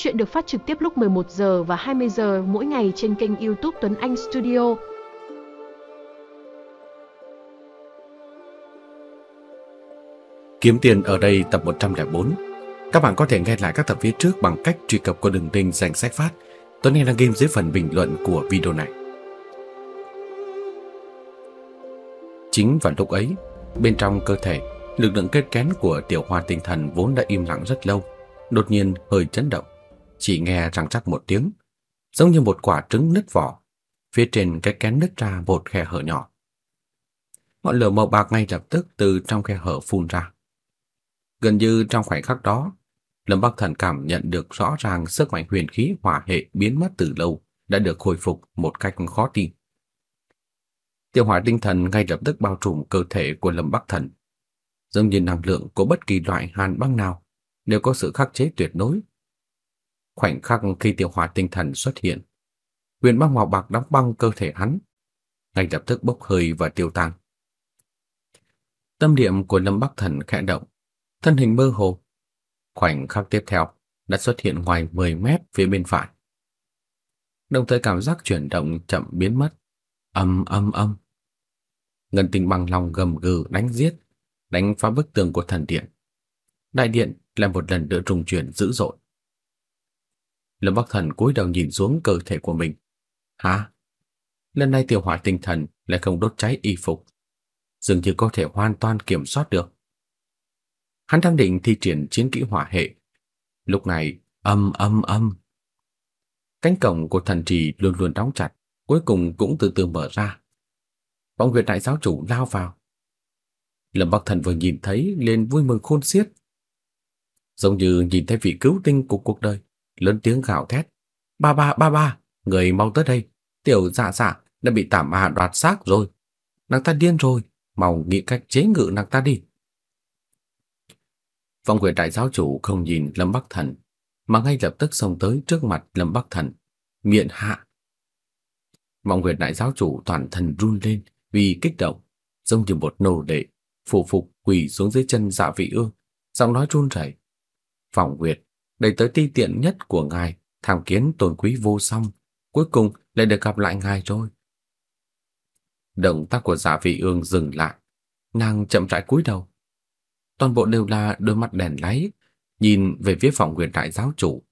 Chuyện được phát trực tiếp lúc 11 giờ và 20 giờ mỗi ngày trên kênh YouTube Tuấn Anh Studio. Kiếm tiền ở đây tập 104. Các bạn có thể nghe lại các tập phía trước bằng cách truy cập qua đường link danh sách phát. Tuấn Anh đang game dưới phần bình luận của video này. Chính vào lúc ấy, bên trong cơ thể, lực lượng kết kén của tiểu hoa tinh thần vốn đã im lặng rất lâu, đột nhiên hơi chấn động. Chỉ nghe răng rắc một tiếng, giống như một quả trứng nứt vỏ, phía trên cái kén nứt ra một khe hở nhỏ. Ngọn lửa màu bạc ngay lập tức từ trong khe hở phun ra. Gần như trong khoảnh khắc đó, Lâm Bắc Thần cảm nhận được rõ ràng sức mạnh huyền khí hỏa hệ biến mất từ lâu đã được khôi phục một cách khó tin. Tiêu hỏa tinh thần ngay lập tức bao trùm cơ thể của Lâm Bắc Thần. Giống như năng lượng của bất kỳ loại hàn băng nào đều có sự khắc chế tuyệt đối. Khoảnh khắc khi tiêu hỏa tinh thần xuất hiện, huyền băng màu bạc đóng băng cơ thể hắn, ngay lập tức bốc hơi và tiêu tan. Tâm niệm của Lâm Bắc Thần khẽ động, thân hình mơ hồ. Khoảnh khắc tiếp theo đã xuất hiện ngoài 10 mét phía bên phải. Đồng thời cảm giác chuyển động chậm biến mất. Âm âm âm. Ngân tinh bằng lòng gầm gừ đánh giết, đánh phá bức tường của thần điện. Đại điện lại một lần nữa rung chuyển dữ dội. Lâm Bắc Thần cúi đầu nhìn xuống cơ thể của mình. Hả? Lần này tiểu hỏa tinh thần lại không đốt cháy y phục, dường như có thể hoàn toàn kiểm soát được. Hắn đang định thi triển chiến kỹ hỏa hệ. Lúc này, âm âm âm. Cánh cổng của thần trì luôn luôn đóng chặt, cuối cùng cũng từ từ mở ra. Bóng huyệt đại giáo chủ lao vào. Lâm Bắc Thần vừa nhìn thấy liền vui mừng khôn xiết. Giống như nhìn thấy vị cứu tinh của cuộc đời, lớn tiếng gào thét. Ba ba ba ba, người mau tới đây, tiểu dạ dạ đã bị tảm ma đoạt xác rồi. Nàng ta điên rồi, mau nghĩ cách chế ngự nàng ta đi. Vọng Nguyệt đại giáo chủ không nhìn Lâm Bắc Thần, mà ngay lập tức xông tới trước mặt Lâm Bắc Thần, miệng hạ. Vọng Nguyệt đại giáo chủ toàn thân run lên vì kích động, giống như một nô lệ, phụ phục quỳ xuống dưới chân Dạ Vị Ương, giọng nói run rẩy. Vọng Nguyệt, đây tới ti tiện nhất của ngài, tham kiến tôn quý vô song, cuối cùng lại được gặp lại ngài rồi. Động tác của giả Vị Ương dừng lại, nàng chậm rãi cúi đầu, toàn bộ đều là đôi mắt đèn láy, nhìn về phía phòng quyền đại giáo chủ,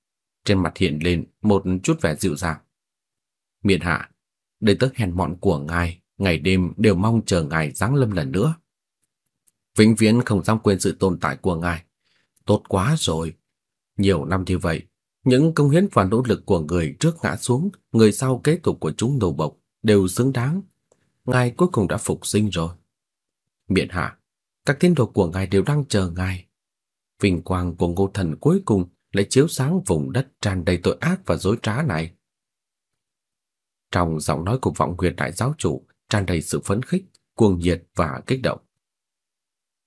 trên mặt hiện lên một chút vẻ dịu dàng. Miện hạ, đây tớ hèn mọn của ngài, ngày đêm đều mong chờ ngài giáng lâm lần nữa. Vĩnh viễn không dám quên sự tồn tại của ngài. Tốt quá rồi. Nhiều năm như vậy, những công hiến và nỗ lực của người trước ngã xuống, người sau kế tục của chúng nô bộc đều xứng đáng. Ngài cuối cùng đã phục sinh rồi. Miện hạ, các tín đồ của ngài đều đang chờ ngài. Vinh quang của Ngô Thần cuối cùng lại chiếu sáng vùng đất tràn đầy tội ác và dối trá này. Trong giọng nói của vọng huyệt đại giáo chủ tràn đầy sự phấn khích, cuồng nhiệt và kích động.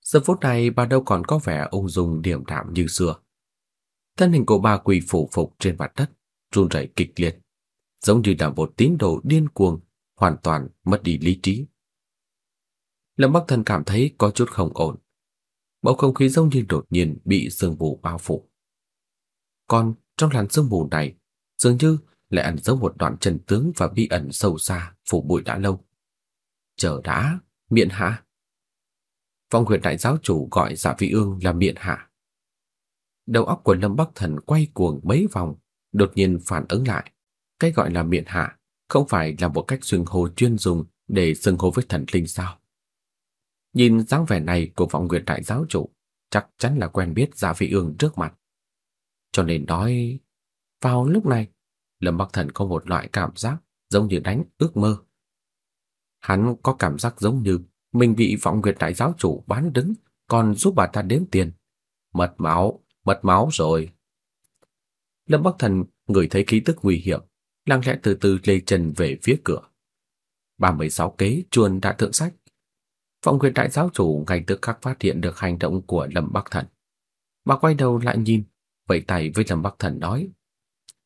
Giờ phút này bà đâu còn có vẻ ung dung điềm đạm như xưa. Thân hình của bà quỳ phủ phục trên mặt đất, run rẩy kịch liệt, giống như là một tín đồ điên cuồng, hoàn toàn mất đi lý trí. Lâm Bắc Thần cảm thấy có chút không ổn. Bầu không khí giống như đột nhiên bị sương mù bao phủ. Còn trong làn sương mù này, dường như lại ẩn giấu một đoạn chân tướng và bí ẩn sâu xa phủ bụi đã lâu. Chờ đã, miệng hạ. Phong huyền đại giáo chủ gọi dạ giả vị ương là miệng hạ. Đầu óc của Lâm Bắc Thần quay cuồng mấy vòng, đột nhiên phản ứng lại. Cái gọi là miệng hạ không phải là một cách xưng hô chuyên dùng để xưng hô với thần linh sao? Nhìn dáng vẻ này của vọng nguyệt đại giáo chủ, chắc chắn là quen biết Dạ Vị Ương trước mặt. Cho nên nói, vào lúc này, Lâm Bắc Thần có một loại cảm giác giống như đánh ước mơ. Hắn có cảm giác giống như mình bị vọng nguyệt đại giáo chủ bán đứng, còn giúp bà ta đếm tiền. Mật máu, mất máu rồi. Lâm Bắc Thần ngửi thấy khí tức nguy hiểm, lặng lẽ từ từ lê chân về phía cửa. 36 kế chuồn đã thượng sách, Phong quyền đại giáo chủ ngay tức khắc phát hiện được hành động của Lâm Bắc Thần. Bà quay đầu lại nhìn, vẫy tay với Lâm Bắc Thần nói: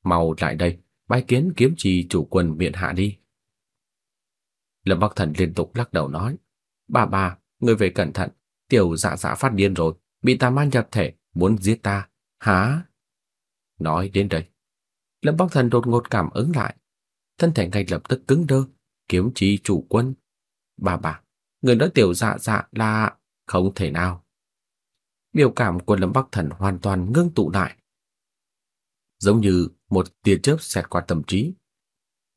"Mau lại đây, bái kiến kiếm trì chủ quân miện hạ đi." Lâm Bắc Thần liên tục lắc đầu nói: "Bà bà, người về cẩn thận, tiểu dạ dạ phát điên rồi, bị tà ma nhập thể, muốn giết ta." "Hả?" Nói đến đây, Lâm Bắc Thần đột ngột cảm ứng lại, thân thể ngay lập tức cứng đơ, kiếm chi chủ quân. Bà bà, người nói tiểu dạ dạ là không thể nào. Biểu cảm của Lâm Bắc Thần hoàn toàn ngưng tụ lại. Giống như một tia chớp xẹt qua tâm trí.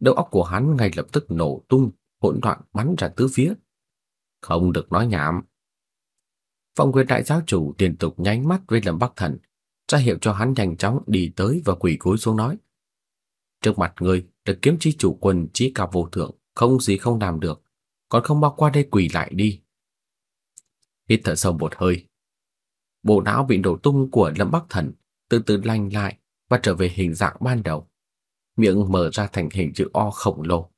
Đầu óc của hắn ngay lập tức nổ tung, hỗn loạn bắn ra tứ phía. Không được nói nhảm. Phong quyền đại giáo chủ liên tục nháy mắt với Lâm Bắc Thần, ra hiệu cho hắn nhanh chóng đi tới và quỳ cúi xuống nói. Trước mặt người, được kiếm chi chủ quân chí cao vô thượng, không gì không làm được, còn không bao qua đây quỳ lại đi. Hít thở sâu một hơi. Bộ não bị nổ tung của Lâm Bắc Thần từ từ lành lại và trở về hình dạng ban đầu. Miệng mở ra thành hình chữ O khổng lồ,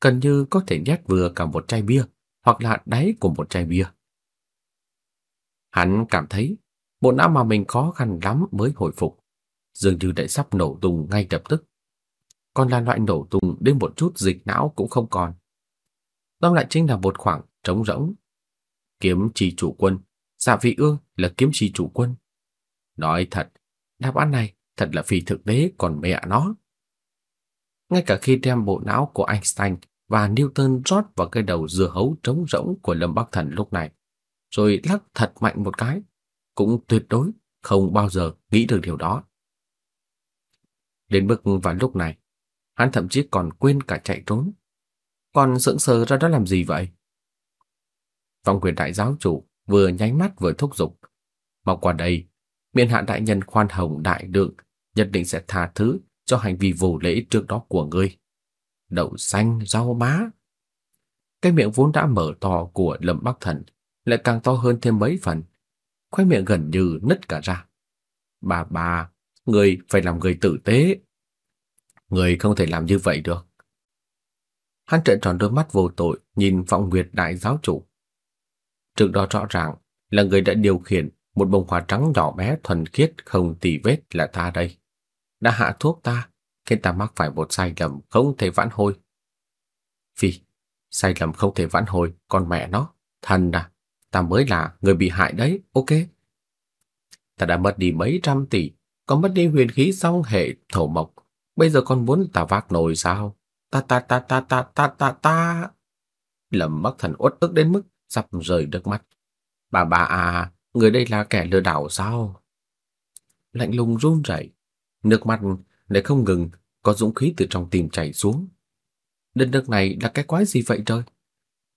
gần như có thể nhét vừa cả một chai bia hoặc là đáy của một chai bia. Hắn cảm thấy bộ não mà mình khó khăn lắm mới hồi phục, dường như đã sắp nổ tung ngay lập tức. Còn là loại nổ tung đến một chút dịch não cũng không còn. Đó lại chính là một khoảng trống rỗng. Kiếm chi chủ quân, Dạ Vị Ương là kiếm chi chủ quân. Nói thật, đáp án này thật là phi thực tế còn mẹ nó. Ngay cả khi đem bộ não của Einstein và Newton rót vào cái đầu dưa hấu trống rỗng của Lâm Bắc Thần lúc này, rồi lắc thật mạnh một cái, cũng tuyệt đối không bao giờ nghĩ được điều đó. Đến mức vào lúc này, hắn thậm chí còn quên cả chạy trốn. Còn sững sờ ra đó làm gì vậy? Phong quyền đại giáo chủ vừa nháy mắt vừa thúc giục. Mau qua đây, miền hạ đại nhân khoan hồng đại lượng, nhất định sẽ tha thứ cho hành vi vô lễ trước đó của ngươi. Đậu xanh, rau má. Cái miệng vốn đã mở to của Lâm Bắc Thần lại càng to hơn thêm mấy phần. khoe miệng gần như nứt cả ra. Bà bà, người phải làm người tử tế. Người không thể làm như vậy được. Hắn trợn tròn đôi mắt vô tội nhìn vọng nguyệt đại giáo chủ. Trước đó rõ ràng là người đã điều khiển một bông hoa trắng nhỏ bé thuần khiết không tì vết là ta đây. Đã hạ thuốc ta, khiến ta mắc phải một sai lầm không thể vãn hồi. Phi, sai lầm không thể vãn hồi, con mẹ nó, thần à, ta mới là người bị hại đấy, ok. Ta đã mất đi mấy trăm tỷ, còn mất đi huyền khí song hệ thổ mộc, bây giờ còn muốn ta vác nồi sao? Ta ta ta ta ta ta ta ta. Lâm Bắc Thần uất ức đến mức sắp rời nước mắt. Bà bà à, người đây là kẻ lừa đảo sao? Lạnh lùng run rẩy, nước mắt lại không ngừng có dũng khí từ trong tim chảy xuống. Đất nước này là cái quái gì vậy trời?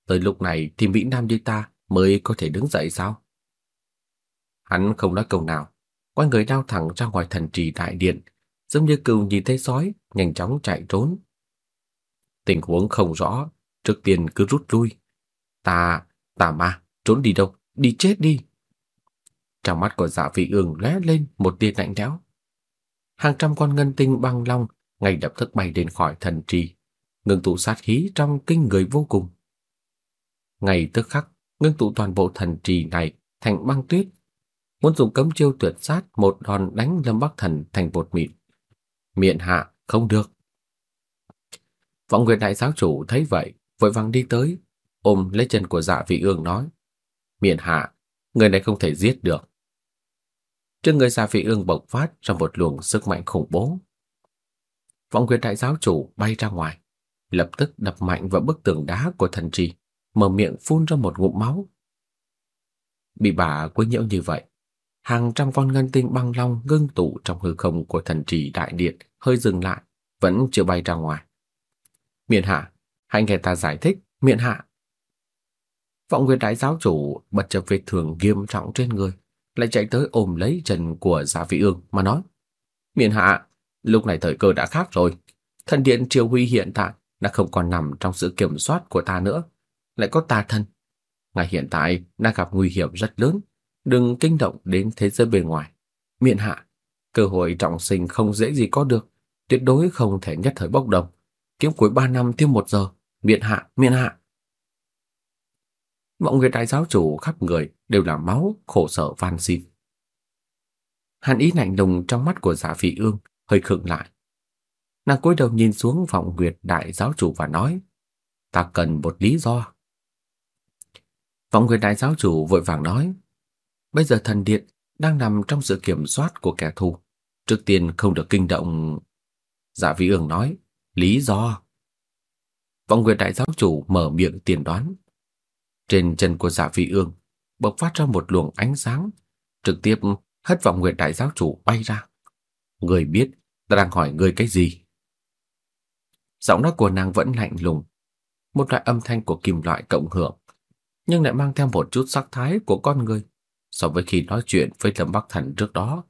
Tới lúc này thì Mỹ Nam như ta mới có thể đứng dậy sao? Hắn không nói câu nào, quay người lao thẳng ra ngoài thần trì đại điện, giống như cừu nhìn thấy sói, nhanh chóng chạy trốn. Tình huống không rõ, trước tiên cứ rút lui. Ta, ta ma, trốn đi đâu, đi chết đi. Trong mắt của dạ vị ương lóe lên một tia lạnh lẽo. Hàng trăm con ngân tinh băng long ngay lập tức bay lên khỏi thần trì, ngừng tụ sát khí trong kinh người vô cùng. Ngay tức khắc, ngưng tụ toàn bộ thần trì này thành băng tuyết, muốn dùng cấm chiêu tuyệt sát một đòn đánh Lâm Bắc Thần thành bột mịn. Miện hạ, không được. Vọng Nguyệt đại giáo chủ thấy vậy, vội vàng đi tới, ôm lấy chân của Dạ Vị Ương nói: "Miện hạ, người này không thể giết được." Trên người Dạ Vị Ương bộc phát ra một luồng sức mạnh khủng bố. Vọng Nguyệt đại giáo chủ bay ra ngoài, lập tức đập mạnh vào bức tường đá của thần trì, mở miệng phun ra một ngụm máu. Bị bà quấy nhiễu như vậy, hàng trăm con ngân tinh băng long ngưng tụ trong hư không của thần trì đại điện hơi dừng lại, vẫn chưa bay ra ngoài. Miện hạ, hãy nghe ta giải thích, miện hạ. Vọng Nguyệt đại giáo chủ bật chập vết thương nghiêm trọng trên người, lại chạy tới ôm lấy chân của Giả Vị Ương mà nói: "Miện hạ, lúc này thời cơ đã khác rồi. Thần điện Triều Huy hiện tại đã không còn nằm trong sự kiểm soát của ta nữa, lại có tà thần Ngài hiện tại đang gặp nguy hiểm rất lớn, đừng kinh động đến thế giới bên ngoài. Miện hạ, cơ hội trọng sinh không dễ gì có được, tuyệt đối không thể nhất thời bốc đồng. Kiếm cuối ba năm tiêu một giờ, miện hạ, miện hạ. Mọi người đại giáo chủ khắp người đều là máu, khổ sở van xin. Hàn ý lạnh lùng trong mắt của giả vị ương hơi khựng lại. Nàng cúi đầu nhìn xuống vọng nguyệt đại giáo chủ và nói, ta cần một lý do. Vọng nguyệt đại giáo chủ vội vàng nói, bây giờ thần điện đang nằm trong sự kiểm soát của kẻ thù. Trước tiên không được kinh động. Dạ Vĩ Ương nói, lý do. Vọng Nguyệt Đại Giáo Chủ mở miệng tiền đoán. Trên chân của Dạ Vĩ Ương bộc phát ra một luồng ánh sáng, trực tiếp hất Vọng Nguyệt Đại Giáo Chủ bay ra. Người biết ta đang hỏi người cái gì? Giọng nói của nàng vẫn lạnh lùng, một loại âm thanh của kim loại cộng hưởng, nhưng lại mang theo một chút sắc thái của con người so với khi nói chuyện với Lâm Bắc Thần trước đó.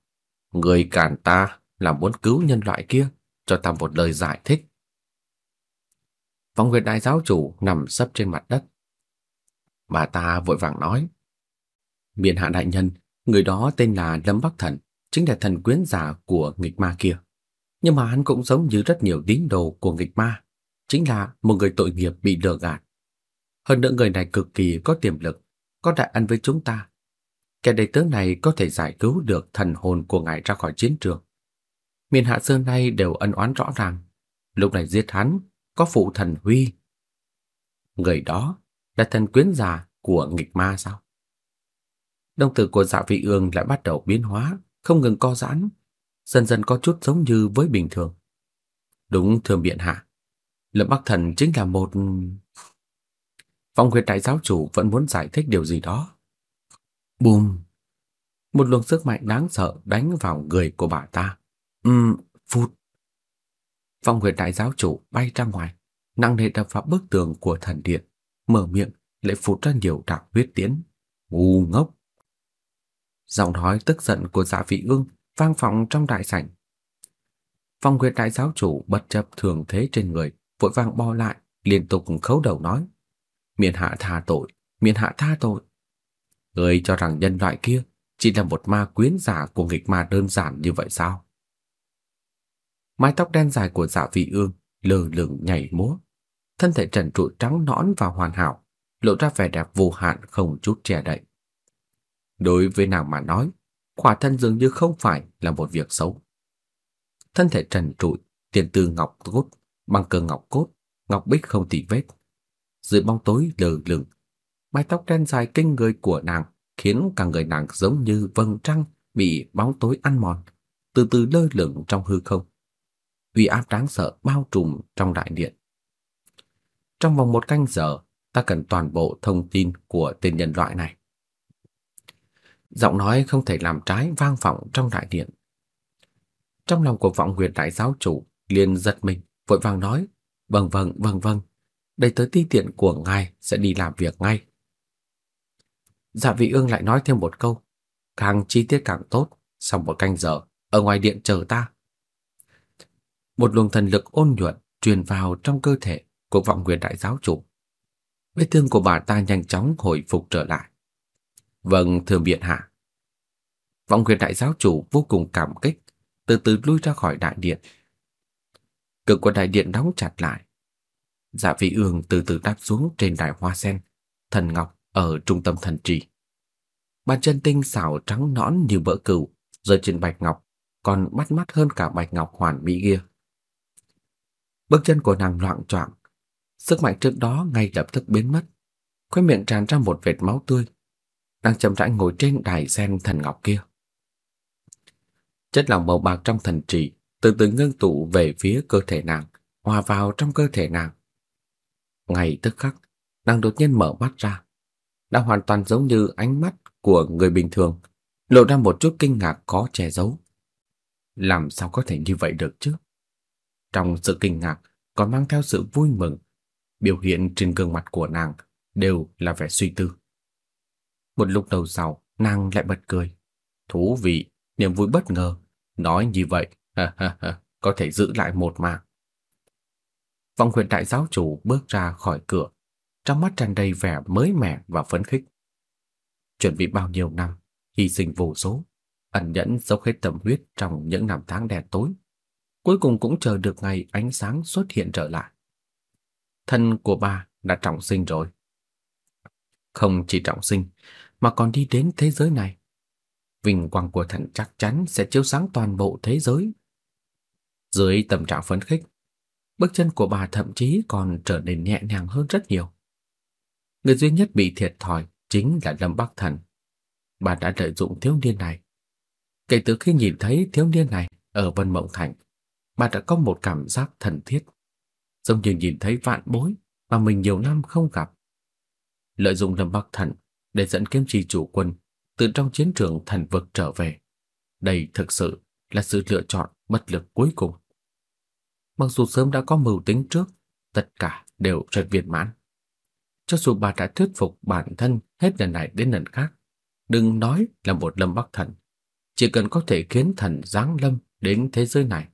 Người cản ta là muốn cứu nhân loại kia, cho ta một lời giải thích. Vong Nguyệt Đại Giáo Chủ nằm sấp trên mặt đất. Bà ta vội vàng nói. Miền hạ đại nhân, người đó tên là Lâm Bắc Thần, chính là thần quyến giả của nghịch ma kia. Nhưng mà hắn cũng giống như rất nhiều tín đồ của nghịch ma, chính là một người tội nghiệp bị lừa gạt. Hơn nữa người này cực kỳ có tiềm lực, có đại ân với chúng ta. Kẻ đầy tướng này có thể giải cứu được thần hồn của ngài ra khỏi chiến trường. Miền hạ xưa nay đều ân oán rõ ràng, lúc này giết hắn có phụ thần Huy. Người đó là thần quyến giả của nghịch ma sao? Đồng tử của dạ vị ương lại bắt đầu biến hóa, không ngừng co giãn, dần dần có chút giống như với bình thường. Đúng thường biện hạ, Lâm Bắc Thần chính là một... Phong huyệt đại giáo chủ vẫn muốn giải thích điều gì đó. Bùm! Một luồng sức mạnh đáng sợ đánh vào người của bà ta. Ừm, phút. Phong huyệt đại giáo chủ bay ra ngoài, nặng nề đập vào bức tường của thần điện, mở miệng lại phụt ra nhiều đạo huyết tiến. Ngu ngốc! Giọng nói tức giận của giả vị ương vang vọng trong đại sảnh. Phong huyệt đại giáo chủ bất chấp thường thế trên người, vội vàng bo lại, liên tục khấu đầu nói. Miền hạ tha tội, miền hạ tha tội. Người cho rằng nhân loại kia chỉ là một ma quyến giả của nghịch ma đơn giản như vậy sao? Mái tóc đen dài của dạ vị ương lờ lửng nhảy múa, thân thể trần trụi trắng nõn và hoàn hảo, lộ ra vẻ đẹp vô hạn không chút che đậy. Đối với nàng mà nói, khỏa thân dường như không phải là một việc xấu. Thân thể trần trụi, tiền tư ngọc cốt, băng cơ ngọc cốt, ngọc bích không tì vết. Dưới bóng tối lờ lửng, mái tóc đen dài kinh người của nàng khiến cả người nàng giống như vầng trăng bị bóng tối ăn mòn, từ từ lơ lửng trong hư không. Uy áp đáng sợ bao trùm trong đại điện. Trong vòng một canh giờ, ta cần toàn bộ thông tin của tên nhân loại này. Giọng nói không thể làm trái vang vọng trong đại điện. Trong lòng của vọng nguyệt đại giáo chủ liền giật mình, vội vàng nói, vâng vâng vâng vâng, đây tới ti tiện của ngài sẽ đi làm việc ngay. Dạ vị ương lại nói thêm một câu, càng chi tiết càng tốt, sau một canh giờ, ở ngoài điện chờ ta. Một luồng thần lực ôn nhuận truyền vào trong cơ thể của vọng nguyệt đại giáo chủ. Vết thương của bà ta nhanh chóng hồi phục trở lại. Vâng, thưa biện hạ. Vọng nguyệt đại giáo chủ vô cùng cảm kích, từ từ lui ra khỏi đại điện. Cửa của đại điện đóng chặt lại. Dạ vị ương từ từ đáp xuống trên đài hoa sen, thần ngọc ở trung tâm thần trì. Bàn chân tinh xảo trắng nõn như bỡ cừu, rơi trên bạch ngọc, còn bắt mắt hơn cả bạch ngọc hoàn mỹ kia. Bước chân của nàng loạn choạng, sức mạnh trước đó ngay lập tức biến mất, khóe miệng tràn ra một vệt máu tươi. Đang chậm rãi ngồi trên đài sen thần ngọc kia. Chất lỏng màu bạc trong thần trì từ từ ngưng tụ về phía cơ thể nàng, hòa vào trong cơ thể nàng. Ngay tức khắc, nàng đột nhiên mở mắt ra, đã hoàn toàn giống như ánh mắt của người bình thường, lộ ra một chút kinh ngạc khó che giấu. Làm sao có thể như vậy được chứ? Trong sự kinh ngạc còn mang theo sự vui mừng, biểu hiện trên gương mặt của nàng đều là vẻ suy tư. Một lúc đầu sau, nàng lại bật cười. Thú vị, niềm vui bất ngờ. Nói như vậy, ha ha ha, có thể giữ lại một mạng. Vọng huyền đại giáo chủ bước ra khỏi cửa, trong mắt tràn đầy vẻ mới mẻ và phấn khích. Chuẩn bị bao nhiêu năm, hy sinh vô số, ẩn nhẫn dốc hết tâm huyết trong những năm tháng đen tối, cuối cùng cũng chờ được ngày ánh sáng xuất hiện trở lại. Thân của bà đã trọng sinh rồi. Không chỉ trọng sinh, mà còn đi đến thế giới này. Vinh quang của thần chắc chắn sẽ chiếu sáng toàn bộ thế giới. Dưới tâm trạng phấn khích, bước chân của bà thậm chí còn trở nên nhẹ nhàng hơn rất nhiều. Người duy nhất bị thiệt thòi chính là Lâm Bắc Thần. Bà đã lợi dụng thiếu niên này. Kể từ khi nhìn thấy thiếu niên này ở Vân Mộng Thành, bà đã có một cảm giác thân thiết, giống như nhìn thấy vạn bối mà mình nhiều năm không gặp. Lợi dụng Lâm Bắc Thần để dẫn kiếm trì chủ quân từ trong chiến trường thần vực trở về. Đây thực sự là sự lựa chọn bất lực cuối cùng. Mặc dù sớm đã có mưu tính trước, tất cả đều rất viên mãn. Cho dù bà đã thuyết phục bản thân hết lần này đến lần khác, đừng nói là một lâm bắc thần, chỉ cần có thể khiến thần giáng lâm đến thế giới này,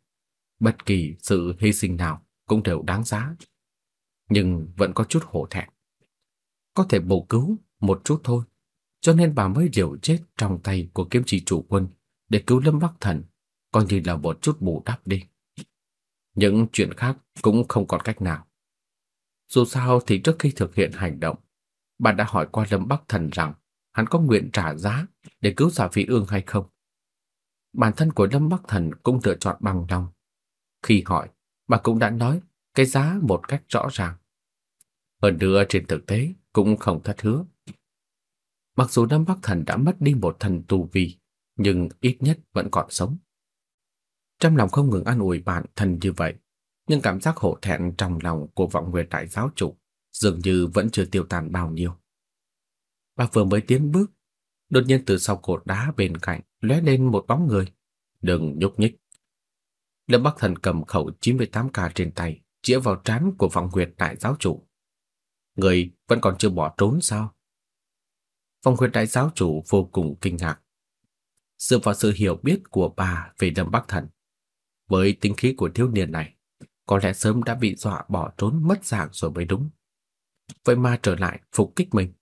bất kỳ sự hy sinh nào cũng đều đáng giá. Nhưng vẫn có chút hổ thẹn. Có thể bổ cứu một chút thôi, cho nên bà mới liều chết trong tay của kiếm chỉ chủ quân để cứu Lâm Bắc Thần, coi như là một chút bù đắp đi. Những chuyện khác cũng không còn cách nào. Dù sao thì trước khi thực hiện hành động, bà đã hỏi qua Lâm Bắc Thần rằng hắn có nguyện trả giá để cứu giả Phi Ương hay không. Bản thân của Lâm Bắc Thần cũng lựa chọn bằng lòng. Khi hỏi, bà cũng đã nói cái giá một cách rõ ràng. Hơn nữa trên thực tế cũng không thất hứa. Mặc dù Lâm Bắc Thần đã mất đi một thần tu vi, nhưng ít nhất vẫn còn sống. Trong lòng không ngừng an ủi bản thân như vậy, nhưng cảm giác hổ thẹn trong lòng của vọng nguyệt đại giáo chủ dường như vẫn chưa tiêu tan bao nhiêu. Bà vừa mới tiến bước, đột nhiên từ sau cột đá bên cạnh lóe lên một bóng người. Đừng nhúc nhích. Lâm Bắc Thần cầm khẩu 98k trên tay, chĩa vào trán của vọng nguyệt đại giáo chủ. Người vẫn còn chưa bỏ trốn sao? Vọng nguyệt đại giáo chủ vô cùng kinh ngạc. Dựa vào sự hiểu biết của bà về Lâm Bắc Thần, với tính khí của thiếu niên này, có lẽ sớm đã bị dọa bỏ trốn mất dạng rồi mới đúng. Vậy mà trở lại phục kích mình.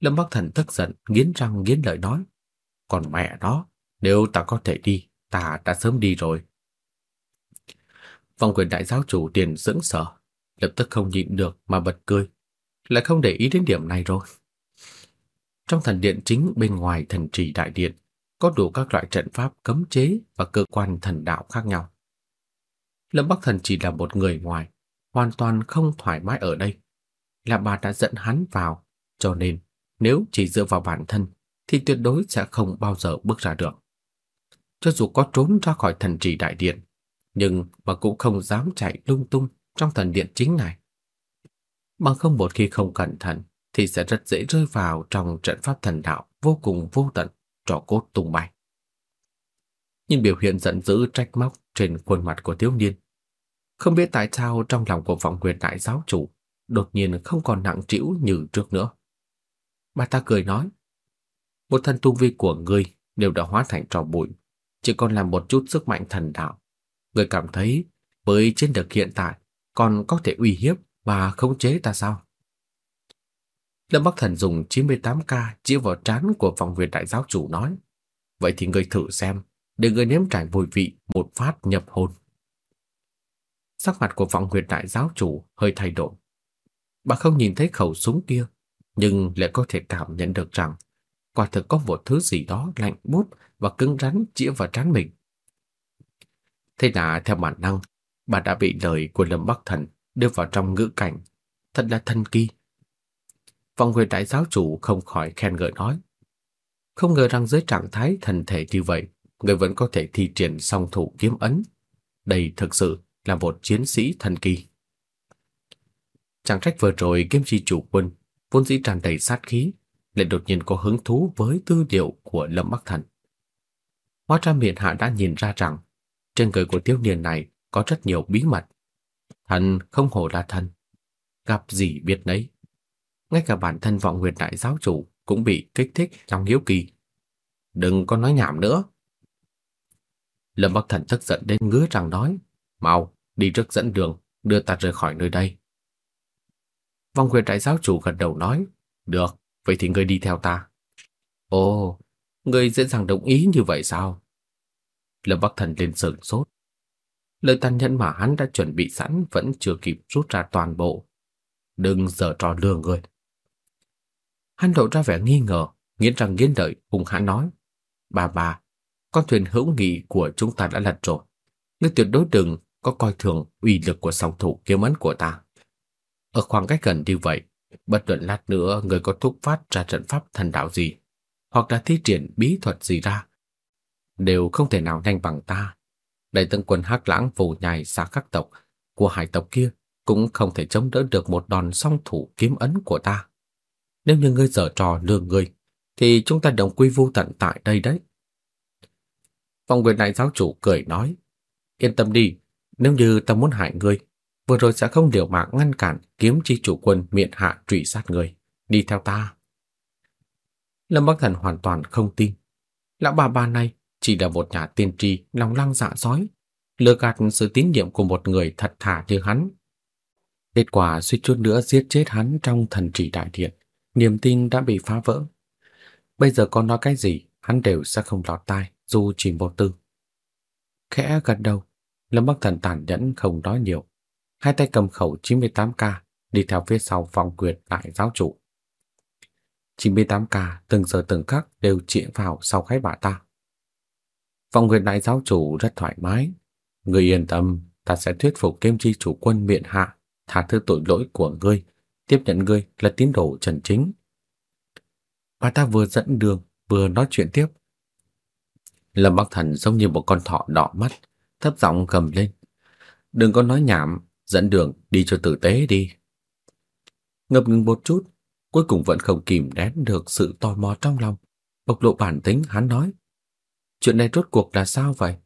Lâm Bắc Thần tức giận, nghiến răng nghiến lợi nói. Còn mẹ đó, nếu ta có thể đi, ta đã sớm đi rồi. Vòng quyền đại giáo chủ tiền sững sờ, lập tức không nhịn được mà bật cười. Lại không để ý đến điểm này rồi. Trong thần điện chính bên ngoài thần trì đại điện, có đủ các loại trận pháp cấm chế và cơ quan thần đạo khác nhau. Lâm Bắc Thần chỉ là một người ngoài, hoàn toàn không thoải mái ở đây. Là bà đã dẫn hắn vào, cho nên nếu chỉ dựa vào bản thân thì tuyệt đối sẽ không bao giờ bước ra được. Cho dù có trốn ra khỏi thần trì đại điện, nhưng mà cũng không dám chạy lung tung trong thần điện chính này. Bằng không một khi không cẩn thận thì sẽ rất dễ rơi vào trong trận pháp thần đạo vô cùng vô tận, trò cốt tung bay. Nhìn biểu hiện giận dữ trách móc trên khuôn mặt của thiếu niên. Không biết tại sao trong lòng của vọng quyền đại giáo chủ đột nhiên không còn nặng trĩu như trước nữa. Bà ta cười nói, một thân tu vi của ngươi đều đã hóa thành trò bụi, chỉ còn là một chút sức mạnh thần đạo. Ngươi cảm thấy với chiến lược hiện tại còn có thể uy hiếp và khống chế ta sao? Lâm Bắc Thần dùng 98k chĩa vào trán của Phong quyền đại giáo chủ nói, vậy thì ngươi thử xem, để ngươi nếm trải mùi vị một phát nhập hồn. Sắc mặt của Phong huyệt đại giáo chủ hơi thay đổi. Bà không nhìn thấy khẩu súng kia, nhưng lại có thể cảm nhận được rằng quả thực có một thứ gì đó lạnh buốt và cứng rắn chĩa vào trán mình. Thế là theo bản năng, bà đã bị lời của Lâm Bắc Thần đưa vào trong ngữ cảnh, thật là thần kỳ vòng huyệt đại giáo chủ không khỏi khen ngợi nói, không ngờ rằng dưới trạng thái thần thể như vậy, người vẫn có thể thi triển song thủ kiếm ấn. Đây thực sự là một chiến sĩ thần kỳ. Chẳng trách vừa rồi kiếm chi chủ quân vốn dĩ tràn đầy sát khí, lại đột nhiên có hứng thú với tư liệu của Lâm Bắc Thần. Hóa ra miền hạ đã nhìn ra rằng trên người của thiếu niên này có rất nhiều bí mật. Thần không hổ là thần, gặp gì biết nấy. Ngay cả bản thân vọng nguyệt đại giáo chủ cũng bị kích thích trong hiếu kỳ. Đừng có nói nhảm nữa. Lâm Bắc Thần tức giận đến ngứa răng nói, mau, đi trước dẫn đường, đưa ta rời khỏi nơi đây. Vong quyền đại giáo chủ gật đầu nói, được, vậy thì ngươi đi theo ta. Ồ, ngươi dễ dàng đồng ý như vậy sao? Lâm Bắc Thần lên sừng sốt. Lời tàn nhẫn mà hắn đã chuẩn bị sẵn vẫn chưa kịp rút ra toàn bộ. Đừng giở trò lừa người. Hắn lộ ra vẻ nghi ngờ, nghiến răng nghiến lợi, hùng hãn nói. Bà bà, con thuyền hữu nghị của chúng ta đã lật rồi. Ngươi tuyệt đối đừng có coi thường uy lực của song thủ kiếm ấn của ta. Ở khoảng cách gần như vậy, bất luận lát nữa người có thúc phát ra trận pháp thần đạo gì, hoặc là thi triển bí thuật gì ra, đều không thể nào nhanh bằng ta. Đại tướng quân Hắc Lãng phù nhài xa khắc tộc của hải tộc kia cũng không thể chống đỡ được một đòn song thủ kiếm ấn của ta. Nếu như ngươi dở trò lừa người, thì chúng ta đồng quy vu tận tại đây đấy. Phong quyền đại giáo chủ cười nói, yên tâm đi, nếu như ta muốn hại ngươi, vừa rồi sẽ không điều mạng ngăn cản kiếm chi chủ quân miệng hạ truy sát người. Đi theo ta. Lâm Bắc Thần hoàn toàn không tin. Lão bà bà này chỉ là một nhà tiên tri lòng lăng dạ sói, lừa gạt sự tín nhiệm của một người thật thà như hắn. Kết quả suýt chút nữa giết chết hắn trong thần trì đại điện, niềm tin đã bị phá vỡ. Bây giờ con nói cái gì, hắn đều sẽ không lọt tai, dù chỉ một từ. Khẽ gật đầu, Lâm Bắc Thần tàn nhẫn không nói nhiều, hai tay cầm khẩu 98k đi theo phía sau phòng quyệt đại giáo chủ. 98k từng giờ từng khắc đều chĩa vào sau gáy bà ta. Phòng quyệt đại giáo chủ rất thoải mái. Người yên tâm, ta sẽ thuyết phục kim chi chủ quân miện hạ, tha thứ tội lỗi của ngươi, tiếp nhận ngươi là tín đồ trần chính. Bà ta vừa dẫn đường, vừa nói chuyện tiếp. Lâm Bắc Thần giống như một con thỏ đỏ mắt, thấp giọng gầm lên. Đừng có nói nhảm, dẫn đường đi cho tử tế đi. Ngập ngừng một chút, cuối cùng vẫn không kìm nén được sự tò mò trong lòng. Bộc lộ bản tính hắn nói. Chuyện này rốt cuộc là sao vậy?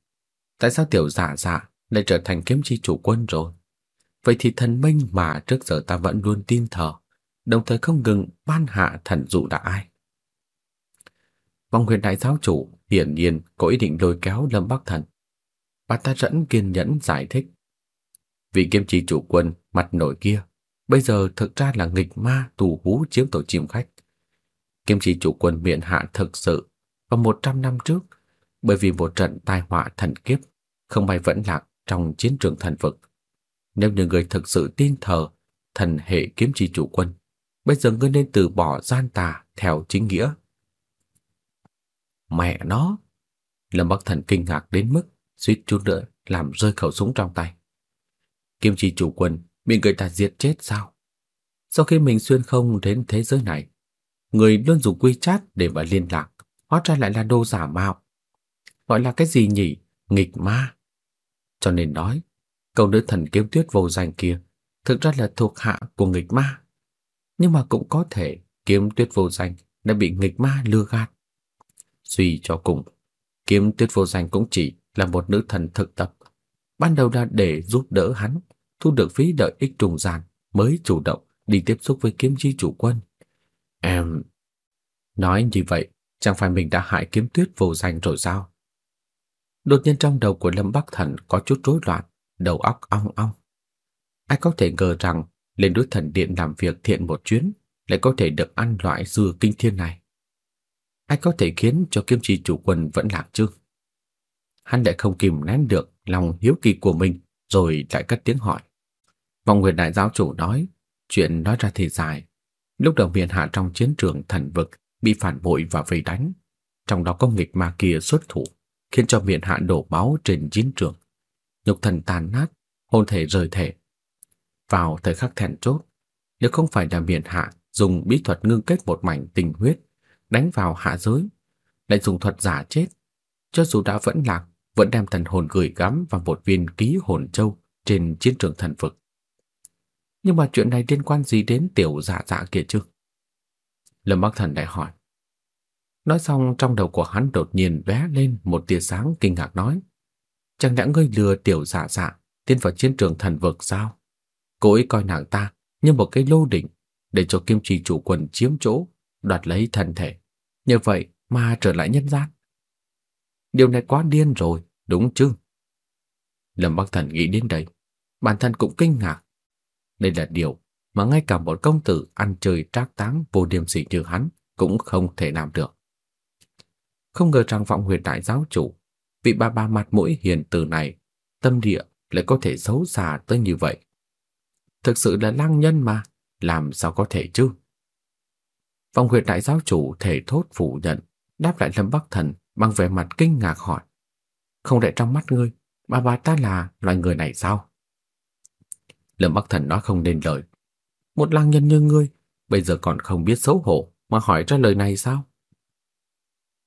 Tại sao tiểu giả giả lại trở thành kiếm chi chủ quân rồi? Vậy thì thần minh mà trước giờ ta vẫn luôn tin thờ, đồng thời không ngừng ban hạ thần dụ đã ai. Vong huyền đại giáo chủ hiển nhiên có ý định lôi kéo Lâm Bắc Thần. Bà ta vẫn kiên nhẫn giải thích. Vị kiếm chỉ chủ quân mặt nổi kia, bây giờ thực ra là nghịch ma tù hú chiếm tổ chim khách. Kiếm chỉ chủ quân miện hạ thực sự vào một trăm năm trước, bởi vì một trận tai họa thần kiếp, không may vẫn lạc trong chiến trường thần vực. Nếu như người thực sự tin thờ thần hệ kiếm Chi chủ quân, bây giờ ngươi nên từ bỏ gian tà theo chính nghĩa. Mẹ nó! Lâm Bắc Thần kinh ngạc đến mức suýt chút nữa làm rơi khẩu súng trong tay. Kim Chi chủ quân bị người ta giết chết sao? Sau khi mình xuyên không đến thế giới này, người luôn dùng quy chat để mà liên lạc, hóa ra lại là đồ giả mạo. Gọi là cái gì nhỉ? Nghịch ma. Cho nên nói, Cậu nữ thần kiếm tuyết vô danh kia thực ra là thuộc hạ của nghịch ma. Nhưng mà cũng có thể kiếm tuyết vô danh đã bị nghịch ma lừa gạt. Suy cho cùng, kiếm tuyết vô danh cũng chỉ là một nữ thần thực tập. Ban đầu là để giúp đỡ hắn thu được phí đợi ích trùng gian mới chủ động đi tiếp xúc với kiếm chi chủ quân. Em... Nói như vậy, chẳng phải mình đã hại kiếm tuyết vô danh rồi sao? Đột nhiên trong đầu của Lâm Bắc Thần có chút rối loạn, đầu óc ong ong. Ai có thể ngờ rằng lên núi thần điện làm việc thiện một chuyến lại có thể được ăn loại dừa kinh thiên này. Ai có thể khiến cho kiếm trì chủ quân vẫn lạc chứ? Hắn lại không kìm nén được lòng hiếu kỳ của mình rồi lại cất tiếng hỏi. Vong Nguyệt Đại Giáo Chủ nói, chuyện nói ra thì dài. Lúc đầu miền hạ trong chiến trường thần vực bị phản bội và vây đánh. Trong đó có nghịch ma kia xuất thủ, khiến cho miền hạ đổ máu trên chiến trường. Nhục thần tàn nát, hồn thể rời thể. Vào thời khắc then chốt, nếu không phải là miền hạ dùng bí thuật ngưng kết một mảnh tình huyết, đánh vào hạ giới, lại dùng thuật giả chết, cho dù đã vẫn lạc, vẫn đem thần hồn gửi gắm vào một viên ký hồn châu trên chiến trường thần vực. Nhưng mà chuyện này liên quan gì đến tiểu dạ dạ kia chứ? Lâm Bắc Thần lại hỏi. Nói xong trong đầu của hắn đột nhiên lóe lên một tia sáng kinh ngạc nói. Chẳng lẽ ngươi lừa tiểu giả dạ tiến vào chiến trường thần vực sao? Cô ấy coi nàng ta như một cái lô đỉnh để cho kim trì chủ quần chiếm chỗ, đoạt lấy thần thể. Như vậy mà trở lại nhân gian. Điều này quá điên rồi, đúng chứ? Lâm Bắc Thần nghĩ đến đây, bản thân cũng kinh ngạc. Đây là điều mà ngay cả một công tử ăn chơi trác táng vô điểm gì như hắn cũng không thể làm được. Không ngờ rằng vọng huyền đại giáo chủ, vị bà bà mặt mũi hiền từ này, tâm địa lại có thể xấu xa tới như vậy. Thực sự là lang nhân mà, làm sao có thể chứ? Vong huyệt đại giáo chủ thể thốt phủ nhận, đáp lại Lâm Bắc Thần bằng vẻ mặt kinh ngạc hỏi. Không để trong mắt ngươi, bà bà ta là loài người này sao? Lâm Bắc Thần nói không nên lời. Một lang nhân như ngươi, bây giờ còn không biết xấu hổ mà hỏi ra lời này sao?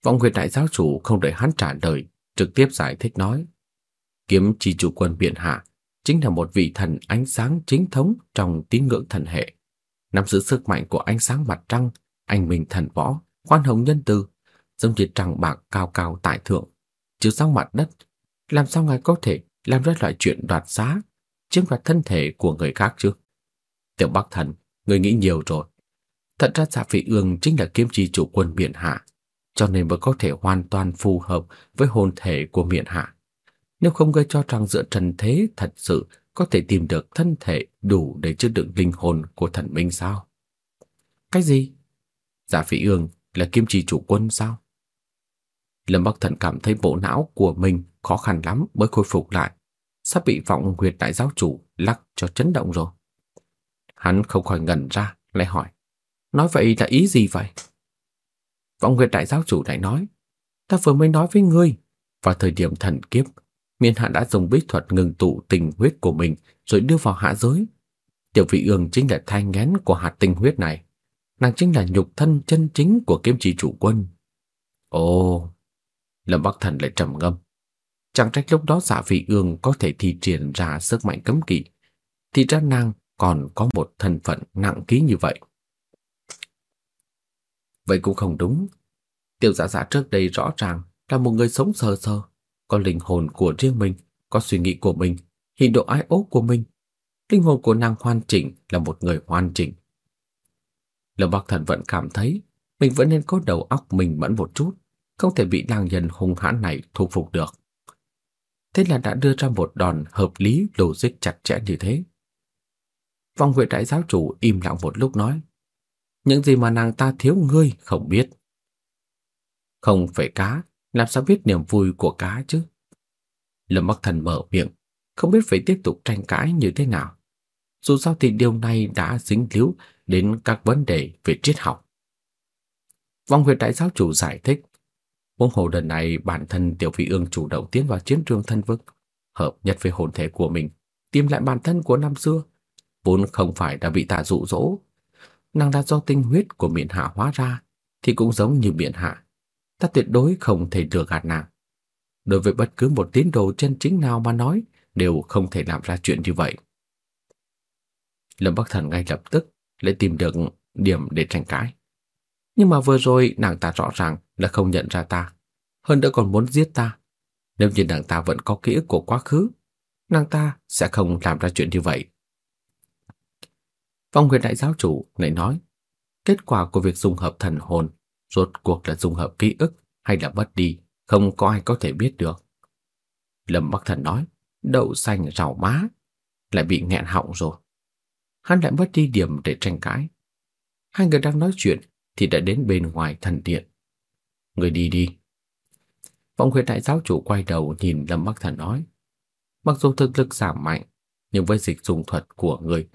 vong huyệt đại giáo chủ không đợi hắn trả lời, trực tiếp giải thích nói, kiếm chi chủ quân Biện Hạ chính là một vị thần ánh sáng chính thống trong tín ngưỡng thần hệ, nắm giữ sức mạnh của ánh sáng mặt trăng, anh minh thần võ, khoan hồng nhân từ, giống như trăng bạc cao cao tại thượng, chiếu sáng mặt đất. Làm sao ngài có thể làm ra loại chuyện đoạt giá, chiếm đoạt thân thể của người khác chứ? Tiểu Bắc Thần, người nghĩ nhiều rồi. Thật ra Dạ Phỉ Ương chính là kiếm chi chủ quân biện Hạ, cho nên mới có thể hoàn toàn phù hợp với hồn thể của Miện Hạ. Nếu không gây cho rằng giữa trần thế thật sự có thể tìm được thân thể đủ để chứa đựng linh hồn của thần minh sao? Cái gì? Dạ Phỉ Ương là Kim Chỉ chủ quân sao? Lâm Bắc Thần cảm thấy bộ não của mình khó khăn lắm mới khôi phục lại, sắp bị vọng huyệt đại giáo chủ lắc cho chấn động rồi. Hắn không khỏi ngẩn ra, lại hỏi, nói vậy là ý gì vậy? Vọng Nguyệt đại giáo chủ lại nói, ta vừa mới nói với ngươi, vào thời điểm thần kiếp, miên hạ đã dùng bí thuật ngừng tụ tình huyết của mình rồi đưa vào hạ giới. Tiểu vị ương chính là thai ngén của hạt tinh huyết này. Nàng chính là nhục thân chân chính của kiếm chỉ chủ quân. Ồ, Lâm Bắc Thần lại trầm ngâm. Chẳng trách lúc đó giả vị ương có thể thi triển ra sức mạnh cấm kỵ. Thì ra nàng còn có một thân phận nặng ký như vậy. Vậy cũng không đúng. Tiểu giả giả trước đây rõ ràng là một người sống sờ sờ, có linh hồn của riêng mình, có suy nghĩ của mình, hình độ ái ố của mình. Linh hồn của nàng hoàn chỉnh là một người hoàn chỉnh. Lâm Bắc Thần vẫn cảm thấy mình vẫn nên có đầu óc mình mẫn một chút, không thể bị nàng nhân hung hãn này thu phục được. Thế là đã đưa ra một đòn hợp lý logic chặt chẽ như thế. Vong Huệ đại giáo chủ im lặng một lúc nói, những gì mà nàng ta thiếu ngươi không biết. Không phải cá, làm sao biết niềm vui của cá chứ? Lâm Bắc Thần mở miệng, không biết phải tiếp tục tranh cãi như thế nào. Dù sao thì điều này đã dính líu đến các vấn đề về triết học. Vong huyệt đại giáo chủ giải thích, Huống hồ lần này bản thân Tiểu Phi Ương chủ động tiến vào chiến trường thân vực, hợp nhất với hồn thể của mình, tìm lại bản thân của năm xưa, vốn không phải đã bị ta dụ dỗ. Nàng đã do tinh huyết của miện hạ hóa ra, thì cũng giống như miện hạ. Ta tuyệt đối không thể lừa gạt nàng. Đối với bất cứ một tín đồ chân chính nào mà nói, đều không thể làm ra chuyện như vậy. Lâm Bắc Thần ngay lập tức lại tìm được điểm để tranh cãi. Nhưng mà vừa rồi nàng ta rõ ràng là không nhận ra ta, hơn nữa còn muốn giết ta. Nếu như nàng ta vẫn có ký ức của quá khứ, nàng ta sẽ không làm ra chuyện như vậy. Phong huyền đại giáo chủ lại nói, kết quả của việc dung hợp thần hồn rốt cuộc là dung hợp ký ức hay là mất đi, không có ai có thể biết được. Lâm Bắc Thần nói, đậu xanh rau má, lại bị nghẹn họng rồi. Hắn lại mất đi điểm để tranh cãi. Hai người đang nói chuyện thì đã đến bên ngoài thần điện. Người đi đi. Phong huyệt đại giáo chủ quay đầu nhìn Lâm Bắc Thần nói. Mặc dù thực lực giảm mạnh, nhưng với dịch dùng thuật của người,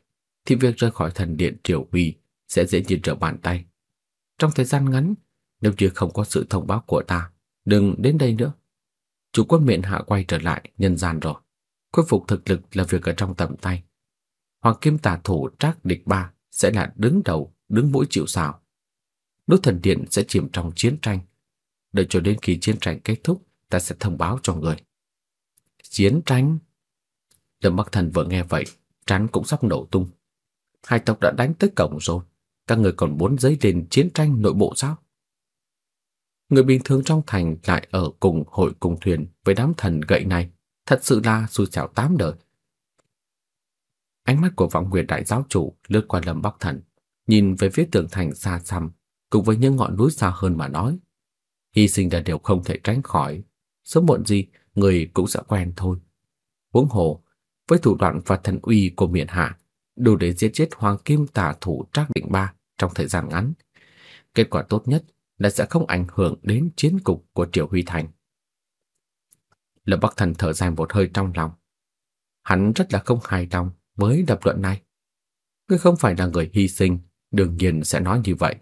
thì việc rời khỏi thần điện triều huy sẽ dễ như trở bàn tay. Trong thời gian ngắn, nếu như không có sự thông báo của ta, đừng đến đây nữa. Chủ quân miện hạ quay trở lại nhân gian rồi. Khôi phục thực lực là việc ở trong tầm tay. Hoàng kim tà thủ trác địch ba sẽ là đứng đầu, đứng mũi chịu sào. Núi thần điện sẽ chìm trong chiến tranh. Đợi cho đến khi chiến tranh kết thúc, ta sẽ thông báo cho người. Chiến tranh? Lâm Bắc Thần vừa nghe vậy, trán cũng sắp nổ tung. Hai tộc đã đánh tới cổng rồi, các người còn muốn dấy lên chiến tranh nội bộ sao? Người bình thường trong thành lại ở cùng hội cùng thuyền với đám thần gậy này, thật sự là xui xẻo tám đời. Ánh mắt của vọng nguyệt đại giáo chủ lướt qua Lâm Bắc Thần, nhìn về phía tường thành xa xăm cùng với những ngọn núi xa hơn mà nói. Hy sinh là điều không thể tránh khỏi, sớm muộn gì người cũng sẽ quen thôi. Huống hồ, với thủ đoạn và thần uy của miện hạ, đủ để giết chết hoàng kim tả thủ Trác Định Ba trong thời gian ngắn. Kết quả tốt nhất là sẽ không ảnh hưởng đến chiến cục của Triều Huy Thành. Lâm Bắc Thần thở dài một hơi trong lòng. Hắn rất là không hài lòng với lập luận này. Ngươi không phải là người hy sinh, đương nhiên sẽ nói như vậy.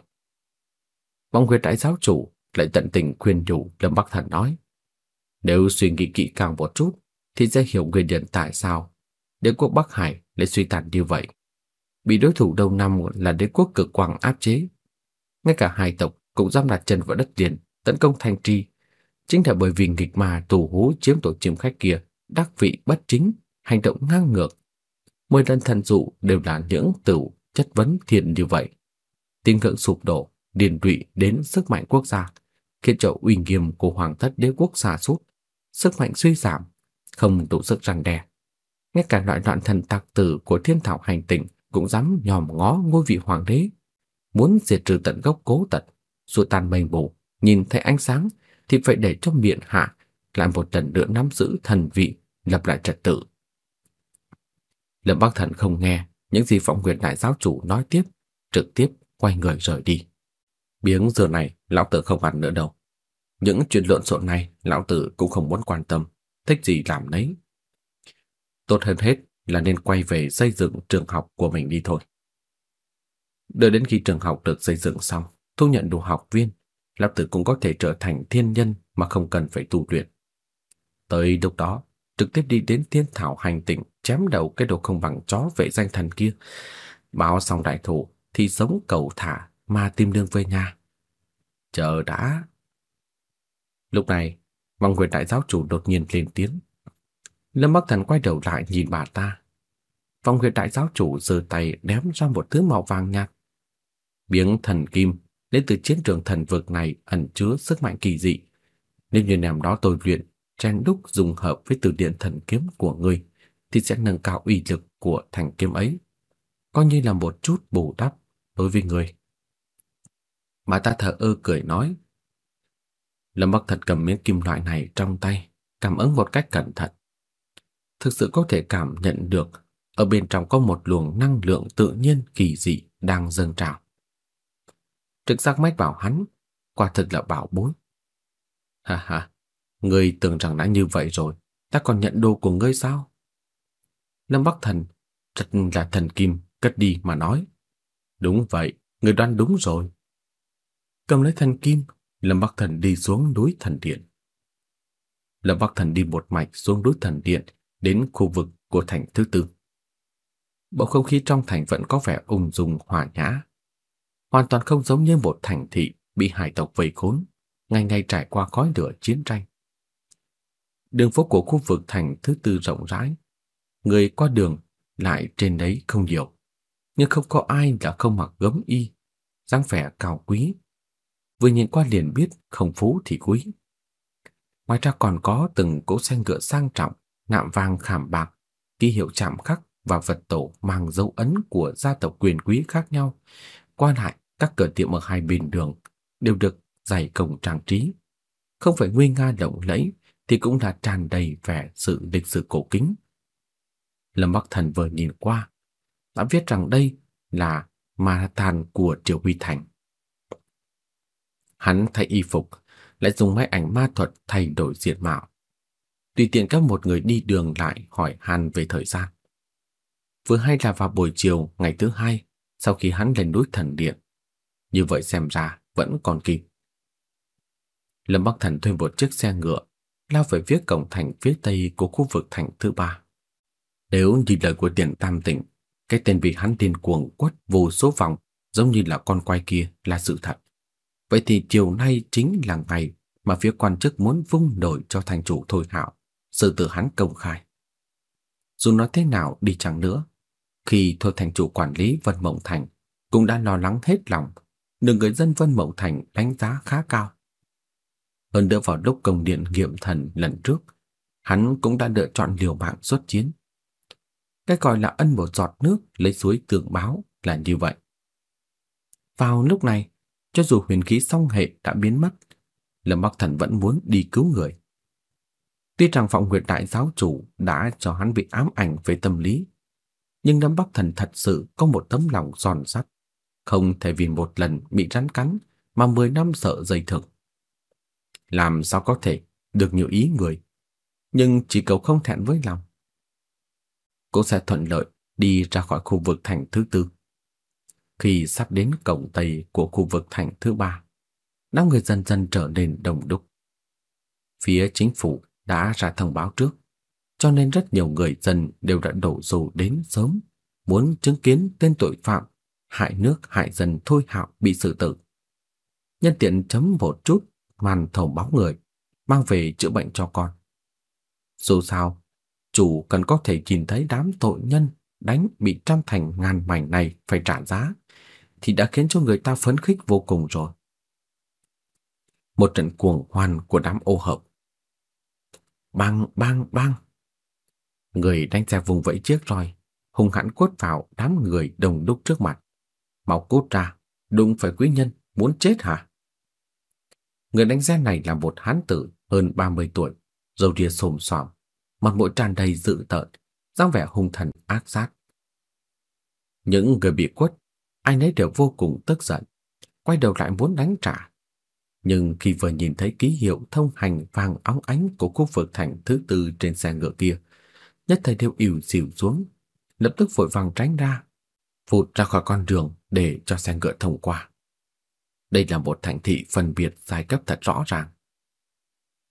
Bóng huyết Đại Giáo Chủ lại tận tình khuyên nhủ Lâm Bắc Thần nói. Nếu suy nghĩ kỹ càng một chút, thì sẽ hiểu nguyên nhân tại sao đế quốc Bắc Hải lại suy tàn như vậy. Bị đối thủ Đông Nam là đế quốc cực quang áp chế. Ngay cả hai tộc cũng dám đặt chân vào đất liền, tấn công thanh tri. Chính là bởi vì nghịch mà tù hú chiếm tổ chiếm khách kia đắc vị bất chính, hành động ngang ngược. Mười lần thần dụ đều là những tử chất vấn thiện như vậy. tin ngưỡng sụp đổ, điền tụy đến sức mạnh quốc gia, khiến cho uy nghiêm của hoàng thất đế quốc xa sút sức mạnh suy giảm, không đủ sức răn đe. Ngay cả loại loạn thần tặc tử của thiên thảo hành tinh cũng dám nhòm ngó ngôi vị hoàng đế, muốn diệt trừ tận gốc cố tận, xua tan mây mù, nhìn thấy ánh sáng thì phải để cho miệng hạ lại một lần nữa nắm giữ thần vị, lập lại trật tự. Lâm Bắc Thần không nghe những gì Phỏng Nguyệt Đại giáo chủ nói tiếp, trực tiếp quay người rời đi. Biếng giờ này lão tử không ăn nữa đâu. Những chuyện lộn xộn này lão tử cũng không muốn quan tâm, thích gì làm nấy. Tốt hơn hết là nên quay về xây dựng trường học của mình đi thôi. Đợi đến khi trường học được xây dựng xong, thu nhận đủ học viên, lạp tử cũng có thể trở thành thiên nhân mà không cần phải tu luyện. Tới lúc đó, trực tiếp đi đến thiên thảo hành tinh chém đầu cái đồ không bằng chó vệ danh thần kia. Báo xong đại thủ thì sống cầu thả mà tìm đường về nhà. Chờ đã. Lúc này, Vong quyền đại giáo chủ đột nhiên lên tiếng. Lâm Bắc Thần quay đầu lại nhìn bà ta. Phong Nguyệt đại giáo chủ giơ tay ném ra một thứ màu vàng nhạt. Biếng thần kim đến từ chiến trường thần vực này ẩn chứa sức mạnh kỳ dị. Nếu như nằm đó tôi luyện, chen đúc dùng hợp với từ điện thần kiếm của ngươi, thì sẽ nâng cao uy lực của thanh kiếm ấy, coi như là một chút bù đắp đối với người. Bà ta thở ơ cười nói. Lâm Bắc thật cầm miếng kim loại này trong tay, cảm ứng một cách cẩn thận. Thực sự có thể cảm nhận được ở bên trong có một luồng năng lượng tự nhiên kỳ dị đang dâng trào. Trực giác mách bảo hắn, quả thực là bảo bối. Ha ha, ngươi tưởng rằng đã như vậy rồi, ta còn nhận đồ của ngươi sao? Lâm Bắc Thần thật là thần kim cất đi mà nói. Đúng vậy, người đoán đúng rồi. Cầm lấy thần kim, Lâm Bắc Thần đi xuống núi thần điện. Lâm Bắc Thần đi một mạch xuống núi thần điện đến khu vực của thành thứ tư. Bầu không khí trong thành vẫn có vẻ ung dung hòa nhã, hoàn toàn không giống như một thành thị bị hải tộc vây khốn, ngày ngày trải qua khói lửa chiến tranh. Đường phố của khu vực thành thứ tư rộng rãi, người qua đường lại trên đấy không nhiều, nhưng không có ai là không mặc gấm y, dáng vẻ cao quý. Vừa nhìn qua liền biết không phú thì quý. Ngoài ra còn có từng cỗ xe ngựa sang trọng, nạm vàng khảm bạc, ký hiệu chạm khắc và vật tổ mang dấu ấn của gia tộc quyền quý khác nhau. Qua lại, các cửa tiệm ở hai bên đường đều được dày cổng trang trí. Không phải nguy nga lộng lẫy thì cũng là tràn đầy vẻ sự lịch sử cổ kính. Lâm Bắc Thần vừa nhìn qua, đã viết rằng đây là marathon của Triều Huy Thành. Hắn thay y phục, lại dùng máy ảnh ma thuật thay đổi diện mạo. Tùy tiện các một người đi đường lại hỏi han về thời gian. Vừa hay là vào buổi chiều ngày thứ hai sau khi hắn lên núi thần điện. Như vậy xem ra vẫn còn kịp. Lâm Bắc Thần thuê một chiếc xe ngựa lao về phía cổng thành phía tây của khu vực thành thứ ba. Nếu như lời của Tiền Tam Tịnh, cái tên bị hắn điên cuồng quất vô số vòng giống như là con quay kia là sự thật. Vậy thì chiều nay chính là ngày mà phía quan chức muốn vung đổi cho thành chủ Thôi Hạo, sự tự hắn công khai. Dù nói thế nào đi chẳng nữa, khi Thôi thành chủ quản lý Vân Mộng Thành cũng đã lo lắng hết lòng, được người dân Vân Mộng Thành đánh giá khá cao. Hơn nữa vào lúc công điện nghiệm thần lần trước, hắn cũng đã lựa chọn liều mạng xuất chiến. Cái gọi là ân một giọt nước lấy suối tường báo là như vậy. Vào lúc này, cho dù huyền khí song hệ đã biến mất, Lâm Bắc Thần vẫn muốn đi cứu người. Tuy rằng Phọng Nguyệt Đại giáo chủ đã cho hắn bị ám ảnh về tâm lý, nhưng Lâm Bắc Thần thật sự có một tấm lòng giòn sắt, không thể vì một lần bị rắn cắn mà 10 năm sợ dây thừng. Làm sao có thể được nhiều ý người, nhưng chỉ cầu không thẹn với lòng. Cô sẽ thuận lợi đi ra khỏi khu vực thành thứ tư. Khi sắp đến cổng tây của khu vực thành thứ ba, đám người dần dần trở nên đông đúc. Phía chính phủ đã ra thông báo trước, cho nên rất nhiều người dân đều đã đổ xô đến sớm, muốn chứng kiến tên tội phạm hại nước hại dân Thôi Hạo bị xử tử. Nhân tiện chấm một chút màn thầu báo người, mang về chữa bệnh cho con. Dù sao, chủ cần có thể nhìn thấy đám tội nhân đánh bị trăm thành ngàn mảnh này phải trả giá, thì đã khiến cho người ta phấn khích vô cùng rồi. Một trận cuồng hoan của đám ô hợp. Bang, bang, bang. Người đánh xe vùng vẫy chiếc roi, hung hãn quất vào đám người đồng đúc trước mặt. máu cút ra, đúng phải quý nhân, muốn chết hả? Người đánh xe này là một hán tử hơn 30 tuổi, râu ria xồm xòm, mặt mũi tràn đầy dữ tợn, dáng vẻ hung thần ác sát. Những người bị quất, ai nấy đều vô cùng tức giận, quay đầu lại muốn đánh trả. Nhưng khi vừa nhìn thấy ký hiệu thông hành vàng óng ánh của khu vực thành thứ tư trên xe ngựa kia, nhất thời đều ỉu xỉu xuống, lập tức vội vàng tránh ra, vụt ra khỏi con đường để cho xe ngựa thông qua. Đây là một thành thị phân biệt giai cấp thật rõ ràng.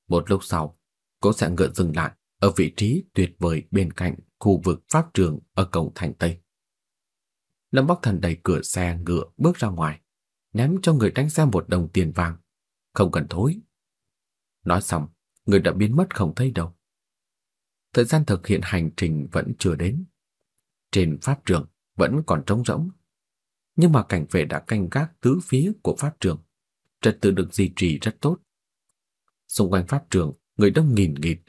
Một lúc sau, cỗ xe ngựa dừng lại ở vị trí tuyệt vời bên cạnh khu vực pháp trường ở cổng thành Tây. Lâm Bắc Thần đẩy cửa xe ngựa bước ra ngoài, ném cho người đánh xe một đồng tiền vàng. Không cần thối. Nói xong, người đã biến mất không thấy đâu. Thời gian thực hiện hành trình vẫn chưa đến. Trên pháp trường vẫn còn trống rỗng. Nhưng mà cảnh vệ đã canh gác tứ phía của pháp trường. Trật tự được duy trì rất tốt. Xung quanh pháp trường, người đông nghìn nghịt,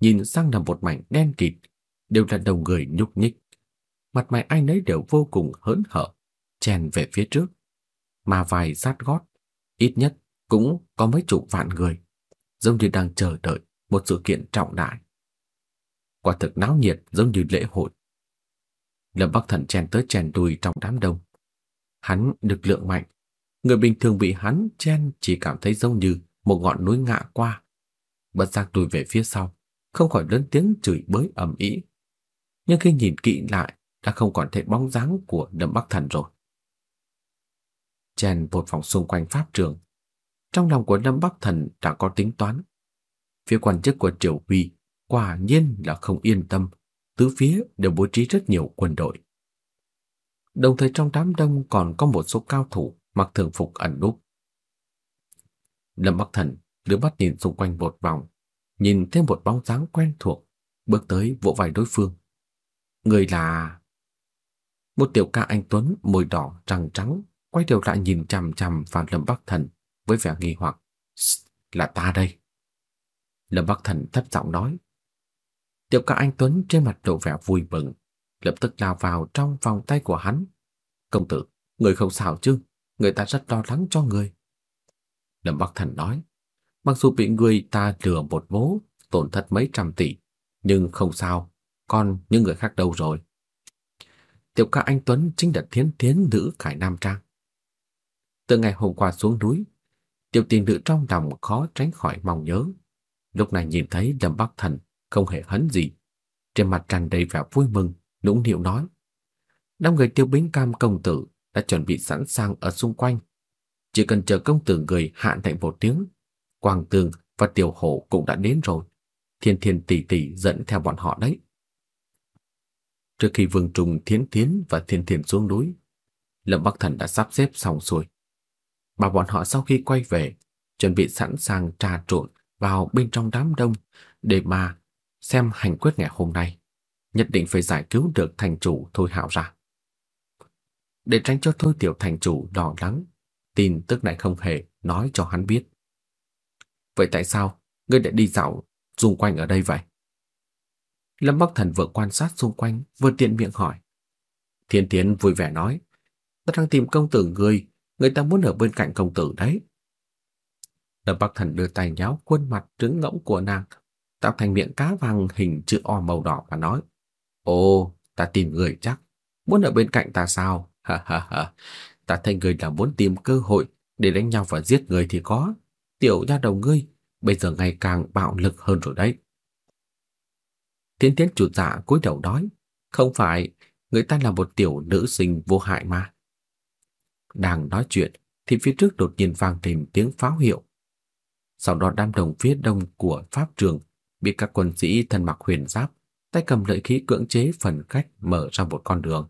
nhìn sang là một mảnh đen kịt, đều là đầu người nhúc nhích. Mặt mày ai nấy đều vô cùng hớn hở, chèn về phía trước. Mà vài sát gót, ít nhất cũng có mấy chục vạn người, giống như đang chờ đợi một sự kiện trọng đại. Quả thực náo nhiệt giống như lễ hội. Lâm Bắc Thần chen tới chen đùi trong đám đông. Hắn lực lượng mạnh, người bình thường bị hắn chen chỉ cảm thấy giống như một ngọn núi ngã qua. Bất giác lùi về phía sau, không khỏi lớn tiếng chửi bới ầm ĩ. Nhưng khi nhìn kỹ lại, đã không còn thấy bóng dáng của Lâm Bắc Thần rồi. Chen một vòng xung quanh pháp trường. Trong lòng của Lâm Bắc Thần đã có tính toán. Phía quan chức của Triều Huy quả nhiên là không yên tâm, tứ phía đều bố trí rất nhiều quân đội. Đồng thời trong đám đông còn có một số cao thủ mặc thường phục ẩn núp. Lâm Bắc Thần đưa mắt nhìn xung quanh một vòng, nhìn thêm một bóng dáng quen thuộc, bước tới vỗ vai đối phương. Người là... Một tiểu ca anh Tuấn môi đỏ răng trắng quay đầu lại nhìn chằm chằm vào Lâm Bắc Thần với vẻ nghi hoặc. Là ta đây. Lâm Bắc Thần thấp giọng nói. Tiểu ca anh Tuấn trên mặt lộ vẻ vui mừng, lập tức lao vào trong vòng tay của hắn. Công tử, người không sao chứ, người ta rất lo lắng cho người. Lâm Bắc Thần nói, mặc dù bị người ta lừa một vố, tổn thất mấy trăm tỷ, nhưng không sao, còn những người khác đâu rồi. Tiểu ca anh Tuấn chính là thiến thiến nữ Khải Nam Trang. Từ ngày hôm qua xuống núi, tiểu tiền nữ trong lòng khó tránh khỏi mong nhớ. Lúc này nhìn thấy Lâm Bắc Thần không hề hấn gì, trên mặt tràn đầy vẻ vui mừng, nũng nịu nói: "Năm người Tiêu Bính Cam công tử đã chuẩn bị sẵn sàng ở xung quanh, chỉ cần chờ công tử người hạ lệnh một tiếng, Quang Tường và Tiểu Hổ cũng đã đến rồi. Thiên Thiên tỷ tỷ dẫn theo bọn họ đấy." Trước khi Vương Trùng Thiến Thiến và Thiên Thiên xuống núi, Lâm Bắc Thần đã sắp xếp xong xuôi mà bọn họ sau khi quay về, chuẩn bị sẵn sàng trà trộn vào bên trong đám đông để mà xem hành quyết ngày hôm nay. Nhất định phải giải cứu được thành chủ Thôi Hạo ra. Để tránh cho Thôi Tiểu thành chủ đỏ lắng, tin tức này không hề nói cho hắn biết. Vậy tại sao ngươi lại đi dạo xung quanh ở đây vậy? Lâm Bắc Thần vừa quan sát xung quanh, vừa tiện miệng hỏi. Thiên Tiến vui vẻ nói, ta đang tìm công tử người, người ta muốn ở bên cạnh công tử đấy. Lâm Bắc Thần đưa tay nháo khuôn mặt trứng ngỗng của nàng, tạo thành miệng cá vàng hình chữ O màu đỏ và nói, Ồ, ta tìm người chắc, muốn ở bên cạnh ta sao? Ha ha ha, ta thấy người là muốn tìm cơ hội để đánh nhau và giết người thì có. Tiểu nha đầu ngươi, bây giờ ngày càng bạo lực hơn rồi đấy. Tiến tiến chuột dạ cúi đầu nói, không phải, người ta là một tiểu nữ sinh vô hại mà. Đang nói chuyện, thì phía trước đột nhiên vang thêm tiếng pháo hiệu. Sau đó đám đồng phía đông của pháp trường bị các quân sĩ thân mặc huyền giáp, tay cầm lợi khí cưỡng chế phần cách mở ra một con đường.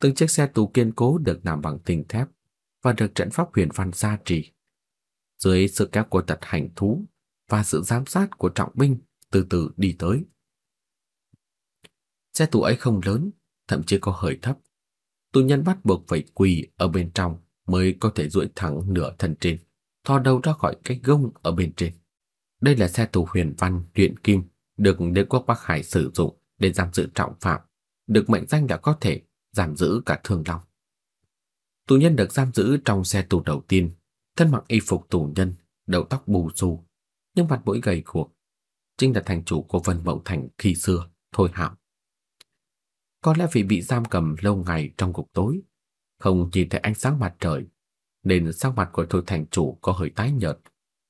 Từng chiếc xe tù kiên cố được làm bằng tinh thép và được trận pháp huyền văn gia trì. dưới sự kéo của tật hành thú và sự giám sát của trọng binh từ từ đi tới. Xe tù ấy không lớn, thậm chí có hơi thấp. Tù nhân bắt buộc phải quỳ ở bên trong mới có thể duỗi thẳng nửa thân trên, thò đầu ra khỏi cái gông ở bên trên. Đây là xe tù huyền văn luyện kim được đế quốc Bắc Hải sử dụng để giam giữ trọng phạm, được mệnh danh là có thể giam giữ cả thương long. Tù nhân được giam giữ trong xe tù đầu tiên, thân mặc y phục tù nhân, đầu tóc bù xù, nhưng mặt mũi gầy guộc, chính là thành chủ của Vân Mộng Thành khi xưa, Thôi Hạo. Có lẽ vì bị giam cầm lâu ngày trong cục tối, không nhìn thấy ánh sáng mặt trời, nên sắc mặt của Thôi thành chủ có hơi tái nhợt,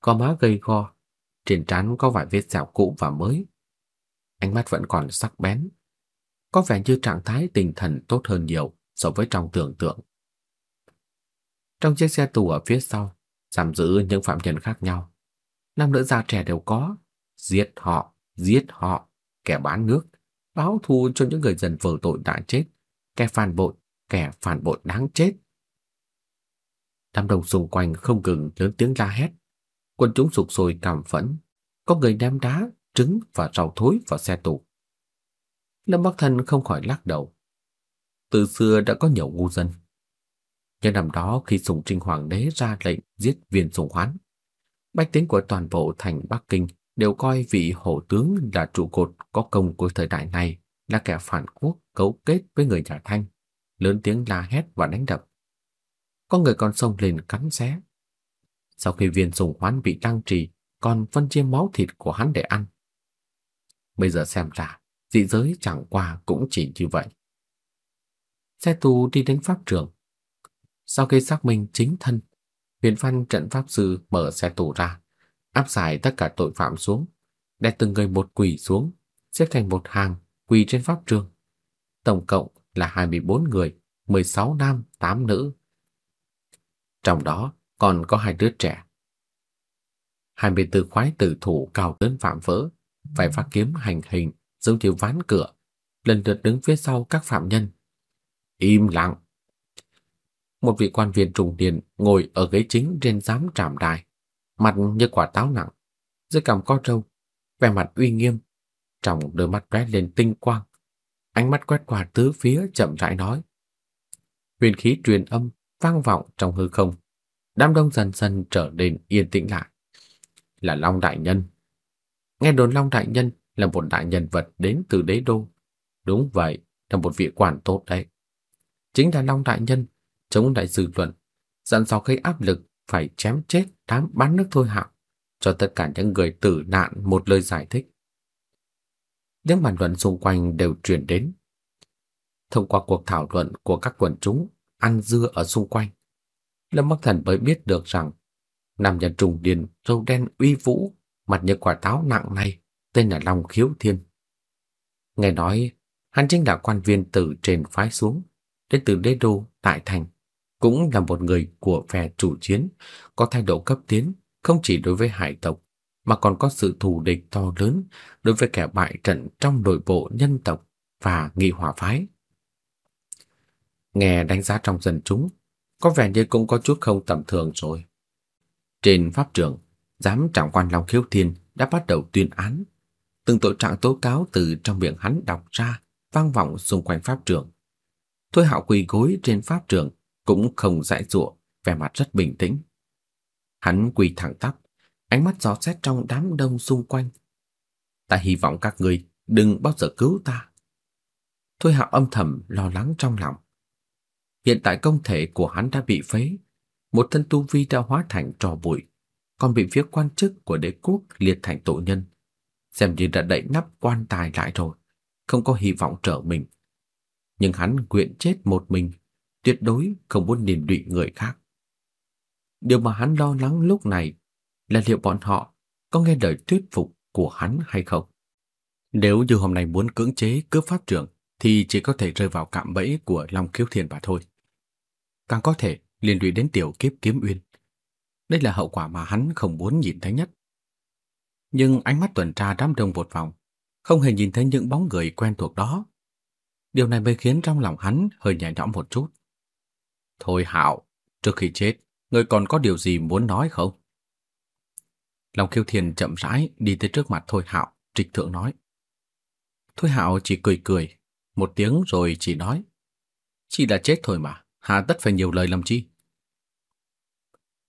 có má gầy go, trên trán có vài vết sẹo cũ và mới. Ánh mắt vẫn còn sắc bén, có vẻ như trạng thái tinh thần tốt hơn nhiều so với trong tưởng tượng. Trong chiếc xe tù ở phía sau, giam giữ những phạm nhân khác nhau. Nam nữ già trẻ đều có, giết họ, giết họ, kẻ bán nước, báo thù cho những người dân vờ tội đã chết, kẻ phản bội, kẻ phản bội đáng chết. Đám đông xung quanh không ngừng lớn tiếng la hét, quân chúng sục sôi cảm phẫn, có người ném đá, trứng và rau thối vào xe tù. Lâm Bắc Thần không khỏi lắc đầu. Từ xưa đã có nhiều ngu dân. Nhưng năm đó khi Sùng Trinh Hoàng đế ra lệnh giết viên Sùng Hoán, bách tính của toàn bộ thành Bắc Kinh đều coi vị hổ tướng là trụ cột có công của thời đại này là kẻ phản quốc cấu kết với người nhà Thanh, lớn tiếng la hét và đánh đập. Có người còn xông lên cắn xé. Sau khi viên Sùng Hoán bị đăng trì, còn phân chia máu thịt của hắn để ăn. Bây giờ xem ra, dị giới chẳng qua cũng chỉ như vậy. Xe tù đi đến pháp trường. Sau khi xác minh chính thân, huyền văn trận pháp sư mở xe tù ra, áp giải tất cả tội phạm xuống, đè từng người một quỳ xuống, xếp thành một hàng, quỳ trên pháp trường. Tổng cộng là 24 người, 16 nam, 8 nữ. Trong đó còn có hai đứa trẻ. 24 khoái tử thủ cao lớn phạm vỡ, phải phát kiếm hành hình giống như ván cửa, lần lượt đứng phía sau các phạm nhân. Im lặng. Một vị quan viên trùng điền ngồi ở ghế chính trên giám trạm đài, mặt như quả táo nặng, dưới cằm có trâu, vẻ mặt uy nghiêm, trong đôi mắt lóe lên tinh quang. Ánh mắt quét qua tứ phía chậm rãi nói. Huyền khí truyền âm vang vọng trong hư không. Đám đông dần dần trở nên yên tĩnh lại. Là Long Đại Nhân. Nghe đồn Long Đại Nhân là một đại nhân vật đến từ đế đô. Đúng vậy, là một vị quản tốt đấy. Chính là Long Đại Nhân, chống đại dư luận, dặn dò gây áp lực phải chém chết đám bán nước thôi hạo, cho tất cả những người tử nạn một lời giải thích. Những bàn luận xung quanh đều truyền đến. Thông qua cuộc thảo luận của các quần chúng ăn dưa ở xung quanh, Lâm Bắc Thần mới biết được rằng nam nhân trùng điền râu đen uy vũ, mặt như quả táo nặng này tên là Long Khiếu Thiên. Nghe nói, hắn chính là quan viên từ trên phái xuống, đến từ đế đô Đại Thành, cũng là một người của phe chủ chiến, có thái độ cấp tiến, không chỉ đối với hải tộc, mà còn có sự thù địch to lớn đối với kẻ bại trận trong nội bộ nhân tộc và nghị hòa phái. Nghe đánh giá trong dân chúng, có vẻ như cũng có chút không tầm thường rồi. Trên pháp trường, giám trạng quan Long Khiếu Thiên đã bắt đầu tuyên án từng tội trạng tố cáo từ trong miệng hắn đọc ra, vang vọng xung quanh pháp trường. Thôi Hạo quỳ gối trên pháp trường, cũng không dãi dụa, vẻ mặt rất bình tĩnh. Hắn quỳ thẳng tắp, ánh mắt dò xét trong đám đông xung quanh. Ta hy vọng các người đừng bao giờ cứu ta. Thôi Hạo âm thầm lo lắng trong lòng. Hiện tại công thể của hắn đã bị phế, một thân tu vi đã hóa thành trò bụi, còn bị phía quan chức của đế quốc liệt thành tội nhân xem như đã đậy nắp quan tài lại rồi, không có hy vọng trở mình. Nhưng hắn nguyện chết một mình, tuyệt đối không muốn liên lụy người khác. Điều mà hắn lo lắng lúc này là liệu bọn họ có nghe lời thuyết phục của hắn hay không. Nếu như hôm nay muốn cưỡng chế cướp pháp trưởng thì chỉ có thể rơi vào cạm bẫy của Long Kiếu Thiên mà thôi. Càng có thể liên lụy đến tiểu kiếp kiếm uyên. Đây là hậu quả mà hắn không muốn nhìn thấy nhất nhưng ánh mắt tuần tra đám đông một vòng, không hề nhìn thấy những bóng người quen thuộc đó. Điều này mới khiến trong lòng hắn hơi nhẹ nhõm một chút. Thôi Hạo, trước khi chết, người còn có điều gì muốn nói không? Long Khiêu Thiền chậm rãi đi tới trước mặt Thôi Hạo, trịch thượng nói. Thôi Hạo chỉ cười cười, một tiếng rồi chỉ nói. Chỉ đã chết thôi mà, hà tất phải nhiều lời làm chi.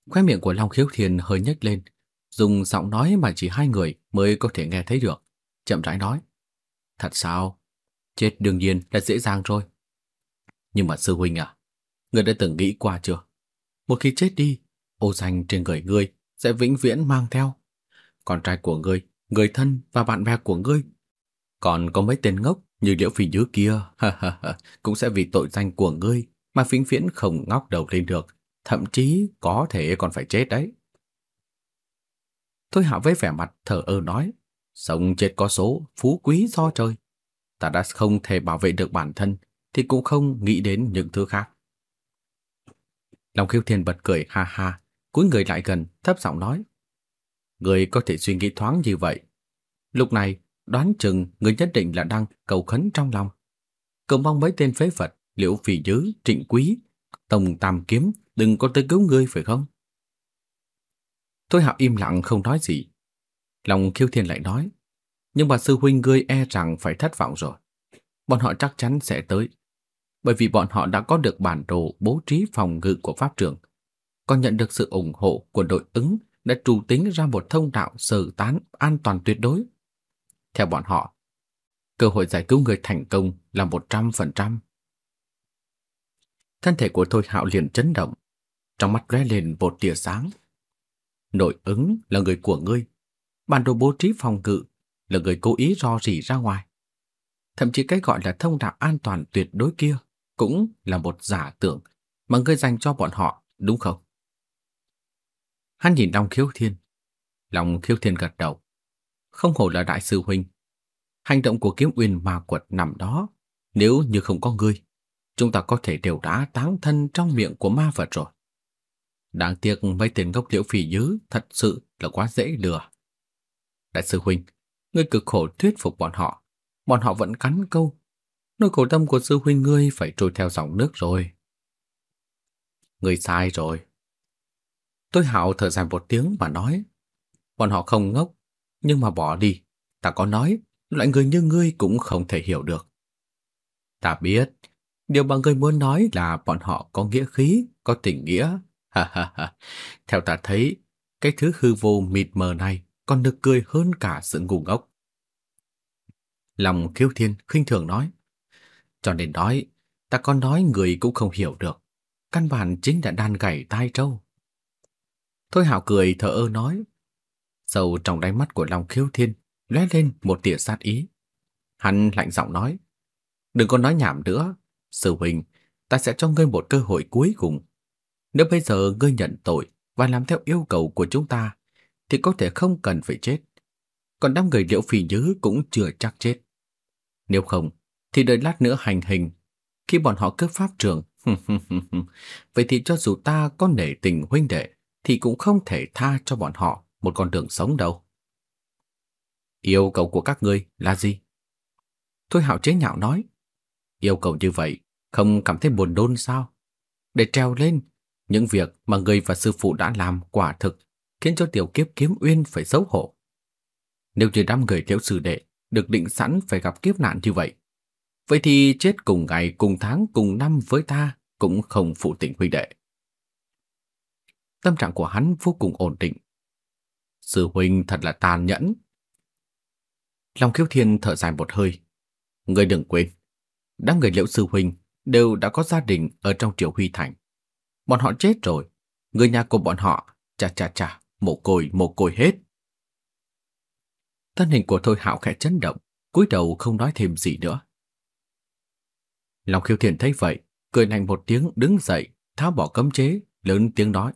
Khóe miệng của Long Khiếu Thiền hơi nhếch lên, dùng giọng nói mà chỉ hai người mới có thể nghe thấy được. Chậm rãi nói. Thật sao? Chết đương nhiên là dễ dàng rồi. Nhưng mà sư huynh à, người đã từng nghĩ qua chưa? Một khi chết đi, ô danh trên người ngươi sẽ vĩnh viễn mang theo. Con trai của ngươi, người thân và bạn bè của ngươi. Còn có mấy tên ngốc như liễu phi nhứ kia, cũng sẽ vì tội danh của ngươi mà vĩnh viễn không ngóc đầu lên được. Thậm chí có thể còn phải chết đấy. Thôi hạ với vẻ mặt thở ơ nói, sống chết có số, phú quý do trời. Ta đã không thể bảo vệ được bản thân, thì cũng không nghĩ đến những thứ khác. Long khiêu thiên bật cười ha ha, cúi người lại gần, thấp giọng nói. Người có thể suy nghĩ thoáng như vậy. Lúc này, đoán chừng người nhất định là đang cầu khấn trong lòng. Cầu mong mấy tên phế vật, liễu phỉ dứ, trịnh quý, tông tam kiếm, đừng có tới cứu ngươi phải không? Thôi hạo im lặng không nói gì. Lòng khiêu thiên lại nói, nhưng mà sư huynh ngươi e rằng phải thất vọng rồi. Bọn họ chắc chắn sẽ tới. Bởi vì bọn họ đã có được bản đồ bố trí phòng ngự của pháp trường, còn nhận được sự ủng hộ của đội ứng đã trù tính ra một thông đạo sơ tán an toàn tuyệt đối. Theo bọn họ, cơ hội giải cứu người thành công là 100%. Thân thể của Thôi Hạo liền chấn động, trong mắt lóe lên một tia sáng. Nội ứng là người của ngươi, bản đồ bố trí phòng ngự là người cố ý ro rỉ ra ngoài. Thậm chí cái gọi là thông đạo an toàn tuyệt đối kia cũng là một giả tưởng mà ngươi dành cho bọn họ, đúng không? Hắn nhìn Long Khiếu Thiên. Long Khiếu Thiên gật đầu. Không hổ là đại sư huynh. Hành động của kiếm uyên ma quật nằm đó. Nếu như không có ngươi, chúng ta có thể đều đã táng thân trong miệng của ma vật rồi. Đáng tiếc mấy tên gốc liễu phỉ dứ thật sự là quá dễ lừa. Đại sư huynh, ngươi cực khổ thuyết phục bọn họ. Bọn họ vẫn cắn câu. Nỗi khổ tâm của sư huynh ngươi phải trôi theo dòng nước rồi. Ngươi sai rồi. Tôi hạo thở dài một tiếng mà nói. Bọn họ không ngốc, nhưng mà bỏ đi. Ta có nói, loại người như ngươi cũng không thể hiểu được. Ta biết, điều mà ngươi muốn nói là bọn họ có nghĩa khí, có tình nghĩa. Ha ha ha. Theo ta thấy, cái thứ hư vô mịt mờ này còn được cười hơn cả sự ngu ngốc. Lòng khiêu thiên khinh thường nói. Cho nên nói, ta có nói người cũng không hiểu được. Căn bản chính là đan gảy tai trâu. Thôi hảo cười thở ơ nói. Sâu trong đáy mắt của lòng khiêu thiên lóe lên một tia sát ý. Hắn lạnh giọng nói. Đừng có nói nhảm nữa. Sư huynh, ta sẽ cho ngươi một cơ hội cuối cùng. Nếu bây giờ ngươi nhận tội và làm theo yêu cầu của chúng ta, thì có thể không cần phải chết. Còn đám người liễu phỉ nhứ cũng chưa chắc chết. Nếu không, thì đợi lát nữa hành hình. Khi bọn họ cướp pháp trường, vậy thì cho dù ta có nể tình huynh đệ, thì cũng không thể tha cho bọn họ một con đường sống đâu. Yêu cầu của các ngươi là gì? Thôi hạo chế nhạo nói. Yêu cầu như vậy, không cảm thấy buồn đôn sao? Để treo lên, những việc mà người và sư phụ đã làm quả thực khiến cho tiểu kiếp kiếm uyên phải xấu hổ. Nếu như đám người thiếu sư đệ được định sẵn phải gặp kiếp nạn như vậy, vậy thì chết cùng ngày, cùng tháng, cùng năm với ta cũng không phụ tình huynh đệ. Tâm trạng của hắn vô cùng ổn định. Sư huynh thật là tàn nhẫn. Long khiếu thiên thở dài một hơi. Người đừng quên, đám người liễu sư huynh đều đã có gia đình ở trong triều huy thành. Bọn họ chết rồi, người nhà của bọn họ, chà chà chà, mồ côi mồ côi hết. Thân hình của Thôi Hạo khẽ chấn động, cúi đầu không nói thêm gì nữa. Long khiêu thiện thấy vậy, cười lạnh một tiếng đứng dậy, tháo bỏ cấm chế, lớn tiếng nói.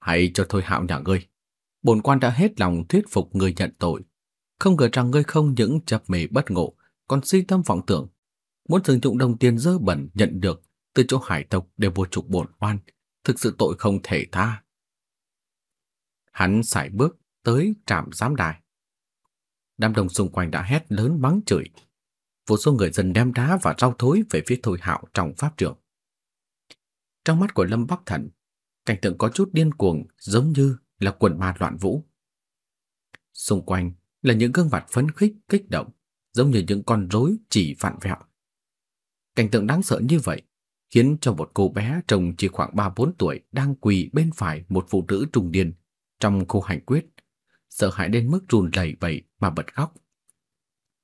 Hãy cho Thôi Hạo nhà ngươi. Bồn quan đã hết lòng thuyết phục người nhận tội. Không ngờ rằng ngươi không những chập mề bất ngộ, còn si tâm vọng tưởng. Muốn sử dụng đồng tiền dơ bẩn nhận được từ chỗ hải tộc để vô trục bổn quan, thực sự tội không thể tha. Hắn sải bước tới trạm giám đài. Đám đồng xung quanh đã hét lớn mắng chửi. Vô số người dân đem đá và rau thối về phía Thôi Hạo trong pháp trường. Trong mắt của Lâm Bắc Thần, cảnh tượng có chút điên cuồng giống như là quần ma loạn vũ. Xung quanh là những gương mặt phấn khích, kích động, giống như những con rối chỉ vặn vẹo. Cảnh tượng đáng sợ như vậy khiến cho một cô bé trông chỉ khoảng 3-4 tuổi đang quỳ bên phải một phụ nữ trung niên trong khu hành quyết, sợ hãi đến mức run lẩy bẩy mà bật khóc.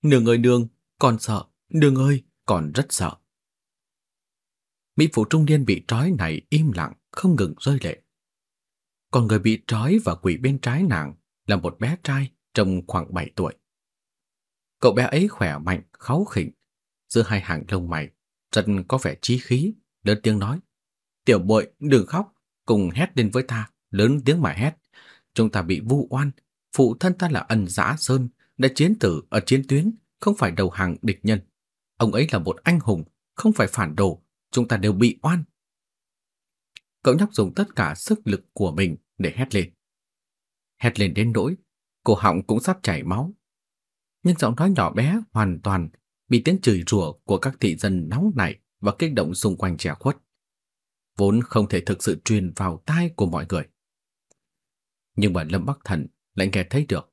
Nửa người đường, con sợ, đường ơi, còn rất sợ. Mỹ phụ trung niên bị trói này im lặng, không ngừng rơi lệ. Còn người bị trói và quỳ bên trái nàng là một bé trai trong khoảng 7 tuổi. Cậu bé ấy khỏe mạnh, kháu khỉnh, giữa hai hàng lông mày, rất có vẻ trí khí, lớn tiếng nói. Tiểu bội, đừng khóc, cùng hét lên với ta, lớn tiếng mà hét. Chúng ta bị vu oan, phụ thân ta là ân giã sơn, đã chiến tử ở chiến tuyến, không phải đầu hàng địch nhân. Ông ấy là một anh hùng, không phải phản đồ, chúng ta đều bị oan. Cậu nhóc dùng tất cả sức lực của mình để hét lên. Hét lên đến nỗi, cổ họng cũng sắp chảy máu. Nhưng giọng nói nhỏ bé hoàn toàn bị tiếng chửi rủa của các thị dân nóng nảy và kích động xung quanh che khuất. Vốn không thể thực sự truyền vào tai của mọi người. Nhưng mà Lâm Bắc Thần lại nghe thấy được.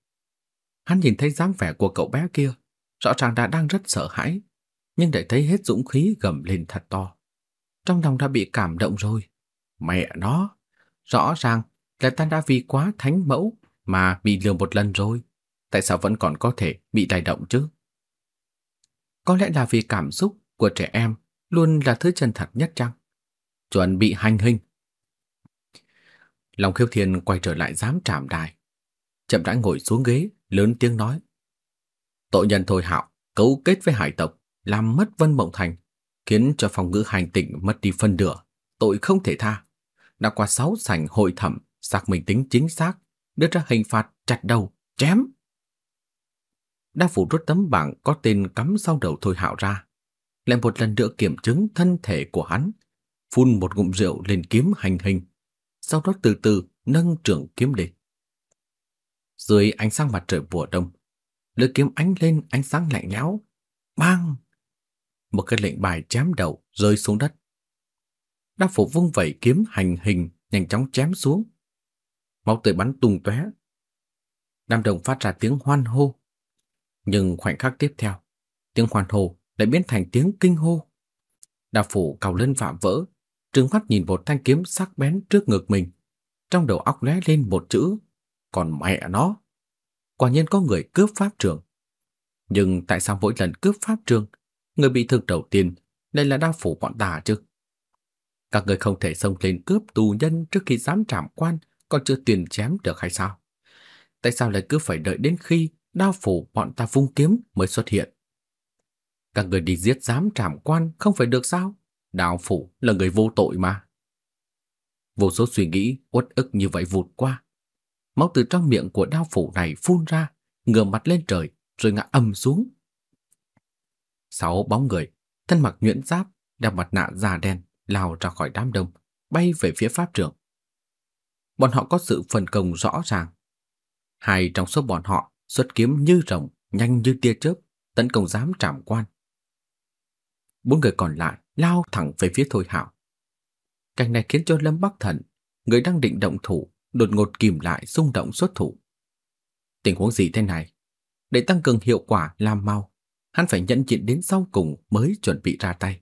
Hắn nhìn thấy dáng vẻ của cậu bé kia, rõ ràng đã đang rất sợ hãi, nhưng để thấy hết dũng khí gầm lên thật to. Trong lòng đã bị cảm động rồi. Mẹ nó, rõ ràng là ta đã vì quá thánh mẫu mà bị lừa một lần rồi. Tại sao vẫn còn có thể bị lay động chứ? Có lẽ là vì cảm xúc của trẻ em luôn là thứ chân thật nhất chăng? Chuẩn bị hành hình. Lòng khiêu thiên quay trở lại dám trảm đài. Chậm rãi ngồi xuống ghế, lớn tiếng nói. Tội nhân Thôi Hạo cấu kết với hải tộc, làm mất Vân Mộng Thành, khiến cho phòng ngữ hành tỉnh mất đi phân nửa, tội không thể tha. Đã qua sáu sảnh hội thẩm, xác minh tính chính xác, đưa ra hình phạt chặt đầu, chém. Đa phủ rút tấm bảng có tên cắm sau đầu Thôi Hạo ra, lại một lần nữa kiểm chứng thân thể của hắn, phun một ngụm rượu lên kiếm hành hình, sau đó từ từ nâng trưởng kiếm lên. Dưới ánh sáng mặt trời mùa đông, lưỡi kiếm ánh lên ánh sáng lạnh lẽo, bang! Một cái lệnh bài chém đầu rơi xuống đất. Đa phủ vung vẩy kiếm hành hình nhanh chóng chém xuống. Máu tươi bắn tung tóe. Nam đồng phát ra tiếng hoan hô. Nhưng khoảnh khắc tiếp theo, tiếng hoan hô lại biến thành tiếng kinh hô. Đa phủ cào lên vạm vỡ, trừng mắt nhìn một thanh kiếm sắc bén trước ngực mình. Trong đầu óc lóe lên một chữ, còn mẹ nó. Quả nhiên có người cướp pháp trường. Nhưng tại sao mỗi lần cướp pháp trường, người bị thương đầu tiên lại là đa phủ bọn ta chứ? Các người không thể xông lên cướp tù nhân trước khi dám trảm quan còn chưa tiền chém được hay sao? Tại sao lại cứ phải đợi đến khi đao phủ bọn ta vung kiếm mới xuất hiện? Các người đi giết dám trảm quan không phải được sao? Đao phủ là người vô tội mà. Vô số suy nghĩ uất ức như vậy vụt qua. Máu từ trong miệng của đao phủ này phun ra, ngửa mặt lên trời rồi ngã ầm xuống. Sáu bóng người, thân mặc nhuyễn giáp, đeo mặt nạ da đen, lao ra khỏi đám đông, bay về phía pháp trưởng. Bọn họ có sự phân công rõ ràng. Hai trong số bọn họ xuất kiếm như rồng, nhanh như tia chớp, tấn công dám trảm quan. Bốn người còn lại lao thẳng về phía Thôi Hạo. Cảnh này khiến cho Lâm Bắc Thần, người đang định động thủ, đột ngột kìm lại xung động xuất thủ. Tình huống gì thế này? Để tăng cường hiệu quả làm mau, hắn phải nhận nhịn đến sau cùng mới chuẩn bị ra tay.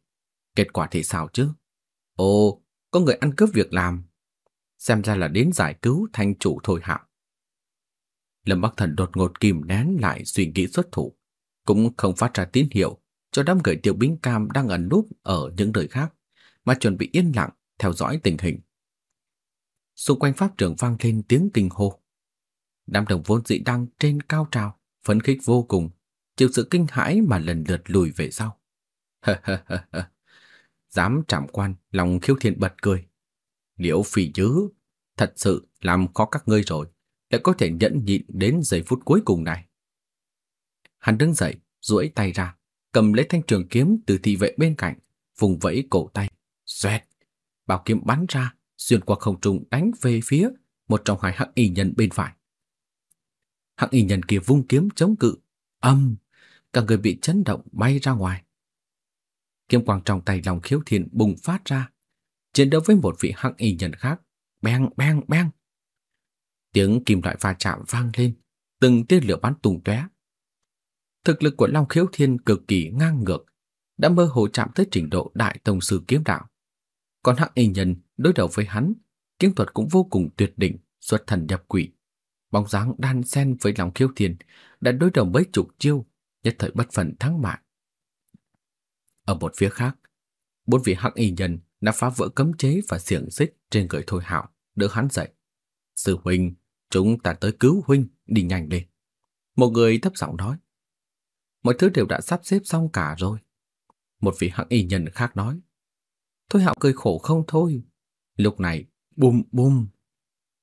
Kết quả thì sao chứ? Ồ, có người ăn cướp việc làm. Xem ra là đến giải cứu thanh chủ thôi hạo. Lâm Bắc Thần đột ngột kìm nén lại suy nghĩ xuất thủ, cũng không phát ra tín hiệu cho đám người tiểu binh cam đang ẩn núp ở những nơi khác, mà chuẩn bị yên lặng theo dõi tình hình. Xung quanh pháp trường vang lên tiếng kinh hô. Đám đồng vốn dị đang trên cao trào, phấn khích vô cùng, chịu sự kinh hãi mà lần lượt lùi về sau. Dám chạm quan, lòng khiêu thiên bật cười. Liễu phỉ chứ, thật sự làm khó các ngươi rồi, lại có thể nhẫn nhịn đến giây phút cuối cùng này. Hắn đứng dậy, duỗi tay ra, cầm lấy thanh trường kiếm từ thị vệ bên cạnh, vùng vẫy cổ tay, xoẹt, bảo kiếm bắn ra, xuyên qua không trung đánh về phía một trong hai hắc y nhân bên phải. Hắc y nhân kia vung kiếm chống cự, âm, cả người bị chấn động bay ra ngoài. Kiếm quang trong tay lòng khiếu thiên bùng phát ra, chiến đấu với một vị hắc y nhân khác, beng beng beng. Tiếng kim loại va chạm vang lên, từng tia lửa bắn tung tóe. Thực lực của Long Khiếu Thiên cực kỳ ngang ngược, đã mơ hồ chạm tới trình độ đại tông sư kiếm đạo. Còn Hắc Y Nhân đối đầu với hắn, kiếm thuật cũng vô cùng tuyệt đỉnh, xuất thần nhập quỷ. Bóng dáng đan xen với lòng khiêu thiền đã đối đầu mấy chục chiêu, nhất thời bất phần thắng mạng. Ở một phía khác, bốn vị Hắc Y Nhân đã phá vỡ cấm chế và xiềng xích trên người Thôi Hạo, đỡ hắn dậy. Sư huynh, chúng ta tới cứu huynh, đi nhanh lên. Một người thấp giọng nói. Mọi thứ đều đã sắp xếp xong cả rồi. Một vị hắc y nhân khác nói. Thôi hạo cười khổ không thôi. Lúc này, bùm bùm,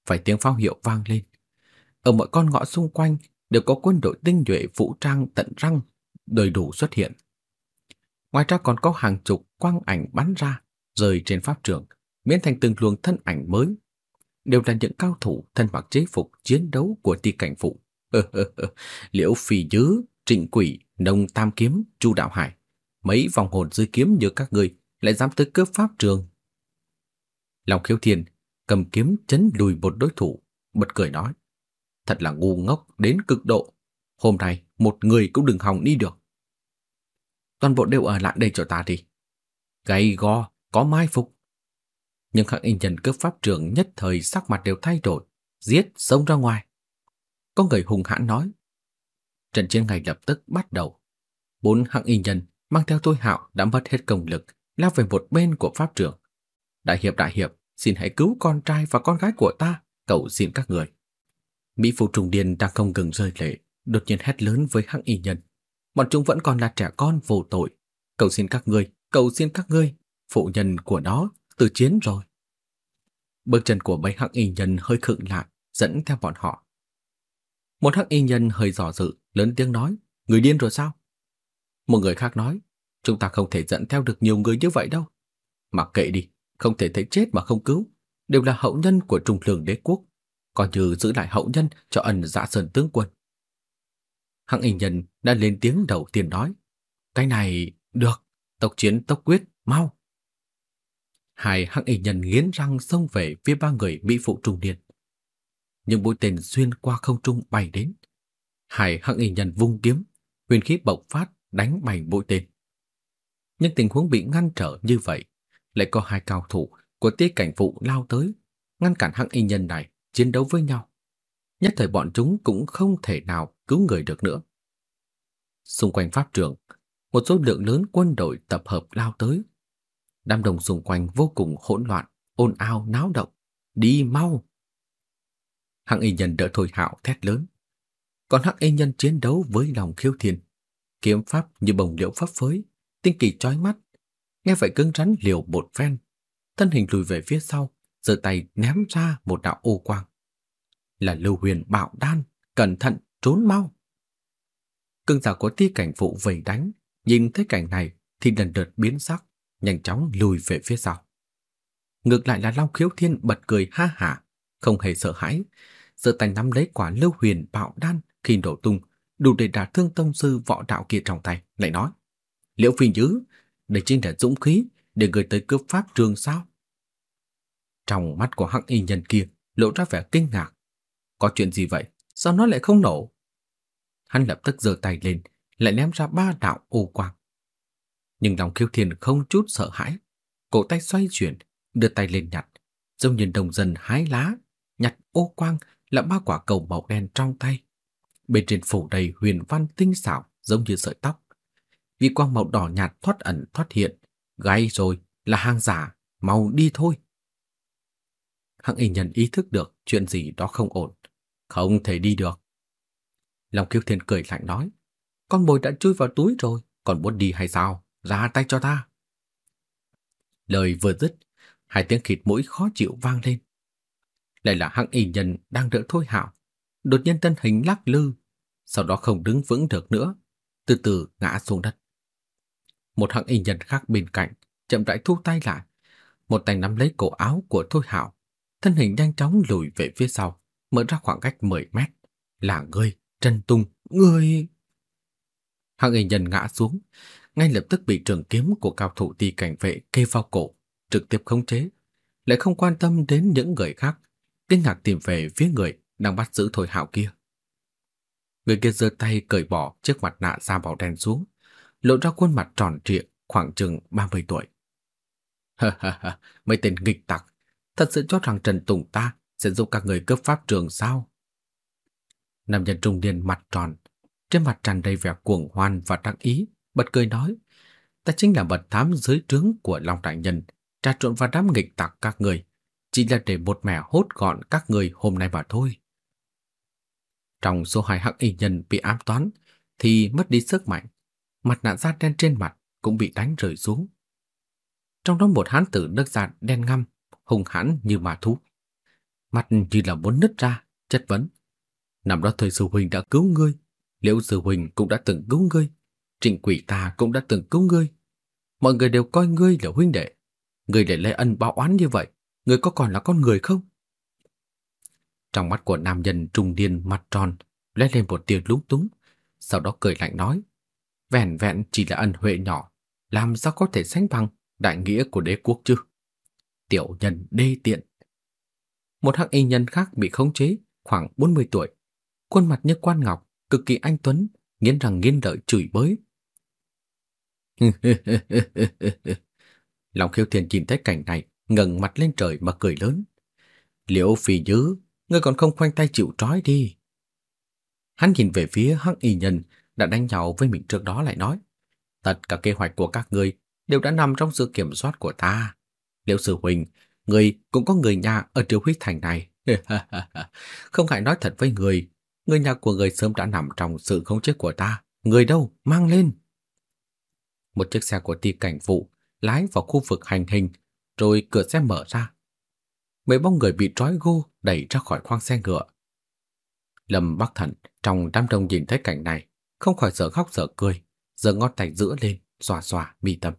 phải tiếng pháo hiệu vang lên. Ở mọi con ngõ xung quanh đều có quân đội tinh nhuệ vũ trang tận răng, đầy đủ xuất hiện. Ngoài ra còn có hàng chục quang ảnh bắn ra, rơi trên pháp trường, biến thành từng luồng thân ảnh mới. Đều là những cao thủ thân mặc chế phục chiến đấu của ti cảnh phụ. Liễu Phi Dứ, Trịnh Quỷ, Nông Tam Kiếm, Chu Đạo Hải. Mấy vòng hồn dưới kiếm như các người lại dám tới cướp pháp trường. Lòng khiếu thiên cầm kiếm chấn lùi một đối thủ, bật cười nói. Thật là ngu ngốc đến cực độ. Hôm nay một người cũng đừng hòng đi được. Toàn bộ đều ở lại đây cho ta đi. Gay go, có mai phục. Nhưng các anh nhân cướp pháp trường nhất thời sắc mặt đều thay đổi, giết, xông ra ngoài. Có người hùng hãn nói. Trận chiến ngay lập tức bắt đầu. Bốn hạng y nhân mang theo tôi hạo đã mất hết công lực, lao về một bên của pháp trưởng Đại hiệp đại hiệp, xin hãy cứu con trai và con gái của ta, cầu xin các người. Mỹ phụ trùng điền đang không ngừng rơi lệ, đột nhiên hét lớn với hắc y nhân. Bọn chúng vẫn còn là trẻ con vô tội. Cầu xin các ngươi, cầu xin các ngươi, phụ nhân của nó từ chiến rồi. Bước chân của mấy hắc y nhân hơi khựng lại, dẫn theo bọn họ. Một hắc y nhân hơi dò dự, lớn tiếng nói, người điên rồi sao? Một người khác nói, chúng ta không thể dẫn theo được nhiều người như vậy đâu. Mặc kệ đi, không thể thấy chết mà không cứu, đều là hậu nhân của trung lương đế quốc, coi như giữ lại hậu nhân cho ẩn dạ sơn tướng quân. Hạng hình nhân đã lên tiếng đầu tiên nói, cái này, được, tộc chiến tốc quyết, mau. Hai hạng hình nhân nghiến răng xông về phía ba người bị phụ trung niên những mũi tên xuyên qua không trung bay đến. Hải hạng hình nhân vung kiếm, huyền khí bộc phát đánh bay mũi tên. Nhưng tình huống bị ngăn trở như vậy, lại có hai cao thủ của tiết cảnh vụ lao tới, ngăn cản hắc y nhân này chiến đấu với nhau. Nhất thời bọn chúng cũng không thể nào cứu người được nữa. Xung quanh pháp trường, một số lượng lớn quân đội tập hợp lao tới. Đám đồng xung quanh vô cùng hỗn loạn, ồn ào náo động. Đi mau! Hạng y nhân đỡ Thôi Hạo thét lớn. Còn hạng y nhân chiến đấu với lòng khiêu thiên. Kiếm pháp như bồng liễu pháp phới, tinh kỳ chói mắt. Nghe vậy cứng rắn liều bột phen. Thân hình lùi về phía sau, giơ tay ném ra một đạo ô quang. Là lưu huyền bạo đan, cẩn thận, trốn mau. Cưng giả của ti cảnh vụ vây đánh, nhìn thấy cảnh này thì lần đợt biến sắc, nhanh chóng lùi về phía sau. Ngược lại là Long Khiếu Thiên bật cười ha hả, không hề sợ hãi, giơ tay nắm lấy quả lưu huyền bạo đan khi nổ tung, đủ để đả thương tông sư võ đạo kia trong tay, lại nói: "Liễu Phi Nhứ, đây chính là dũng khí để người tới cướp pháp trường sao?" Trong mắt của hắc y nhân kia lộ ra vẻ kinh ngạc. Có chuyện gì vậy? Sao nó lại không nổ? Hắn lập tức giơ tay lên, lại ném ra ba đạo ô quang. Nhưng lòng khiêu thiên không chút sợ hãi, cổ tay xoay chuyển, đưa tay lên nhặt, giống như đồng dân hái lá, nhặt ô quang là ba quả cầu màu đen trong tay. Bên trên phủ đầy huyền văn tinh xảo giống như sợi tóc. Vì quang màu đỏ nhạt thoát ẩn thoát hiện, gáy rồi là hàng giả, mau đi thôi. Hạng y nhân ý thức được chuyện gì đó không ổn, không thể đi được. Long kiêu thiên cười lạnh nói, con bồi đã chui vào túi rồi, còn muốn đi hay sao? Ra tay cho ta. Lời vừa dứt, hai tiếng khịt mũi khó chịu vang lên lại là hạng y nhân đang đỡ Thôi Hạo, đột nhiên thân hình lắc lư, sau đó không đứng vững được nữa, từ từ ngã xuống đất. Một hạng y nhân khác bên cạnh chậm rãi thu tay lại, một tay nắm lấy cổ áo của Thôi Hạo, thân hình nhanh chóng lùi về phía sau, mở ra khoảng cách 10 mét. Là ngươi, Trần Tung, ngươi... Hạng y nhân ngã xuống, ngay lập tức bị trường kiếm của cao thủ ti cảnh vệ kê vào cổ, trực tiếp khống chế, lại không quan tâm đến những người khác kinh ngạc tìm về phía người đang bắt giữ Thôi Hạo kia. Người kia giơ tay cởi bỏ chiếc mặt nạ da bảo đen xuống, lộ ra khuôn mặt tròn trịa khoảng chừng 30 tuổi. Ha ha ha, mấy tên nghịch tặc, thật sự cho rằng Trần Tùng ta sẽ giúp các người cấp pháp trường sao? Nam nhân trung niên mặt tròn, trên mặt tràn đầy vẻ cuồng hoan và đắc ý, bật cười nói, ta chính là bậc thám dưới trướng của Long Đại Nhân, trà trộn vào đám nghịch tặc các người, chỉ là để một mẻ hốt gọn các người hôm nay mà thôi. Trong số hai hắc y nhân bị ám toán thì mất đi sức mạnh, mặt nạ da đen trên mặt cũng bị đánh rơi xuống. Trong đó một hán tử nước da đen ngăm, hùng hãn như ma thú. Mặt như là muốn nứt ra, chất vấn. Năm đó thời sư huynh đã cứu ngươi, liễu sư huynh cũng đã từng cứu ngươi, trịnh quỷ ta cũng đã từng cứu ngươi. Mọi người đều coi ngươi là huynh đệ. Ngươi để lấy ân báo oán như vậy, ngươi có còn là con người không? Trong mắt của nam nhân trung niên mặt tròn lóe lên một tia lúng túng, sau đó cười lạnh nói: "Vẻn vẹn chỉ là ân huệ nhỏ, làm sao có thể sánh bằng đại nghĩa của đế quốc chứ?" Tiểu nhân đê tiện. Một hắc y nhân khác bị khống chế, khoảng 40 tuổi, khuôn mặt như quan ngọc, cực kỳ anh tuấn, nghiến răng nghiến lợi chửi bới. Lòng khiêu thiền nhìn thấy cảnh này, ngẩng mặt lên trời mà cười lớn. Liễu phi dứ, ngươi còn không khoanh tay chịu trói đi. Hắn nhìn về phía hắc y nhân đã đánh nhau với mình trước đó lại nói. Tất cả kế hoạch của các ngươi đều đã nằm trong sự kiểm soát của ta. Liễu sư huynh, người cũng có người nhà ở Triều Huyết Thành này. không ngại nói thật với người, người nhà của người sớm đã nằm trong sự khống chế của ta. Người đâu, mang lên. Một chiếc xe của ti cảnh vụ lái vào khu vực hành hình, rồi cửa xe mở ra. Mấy bóng người bị trói gô đẩy ra khỏi khoang xe ngựa. Lâm Bắc Thần trong đám đông nhìn thấy cảnh này, không khỏi sợ khóc sợ cười, giơ ngón tay giữa lên, xòa xòa mi tâm.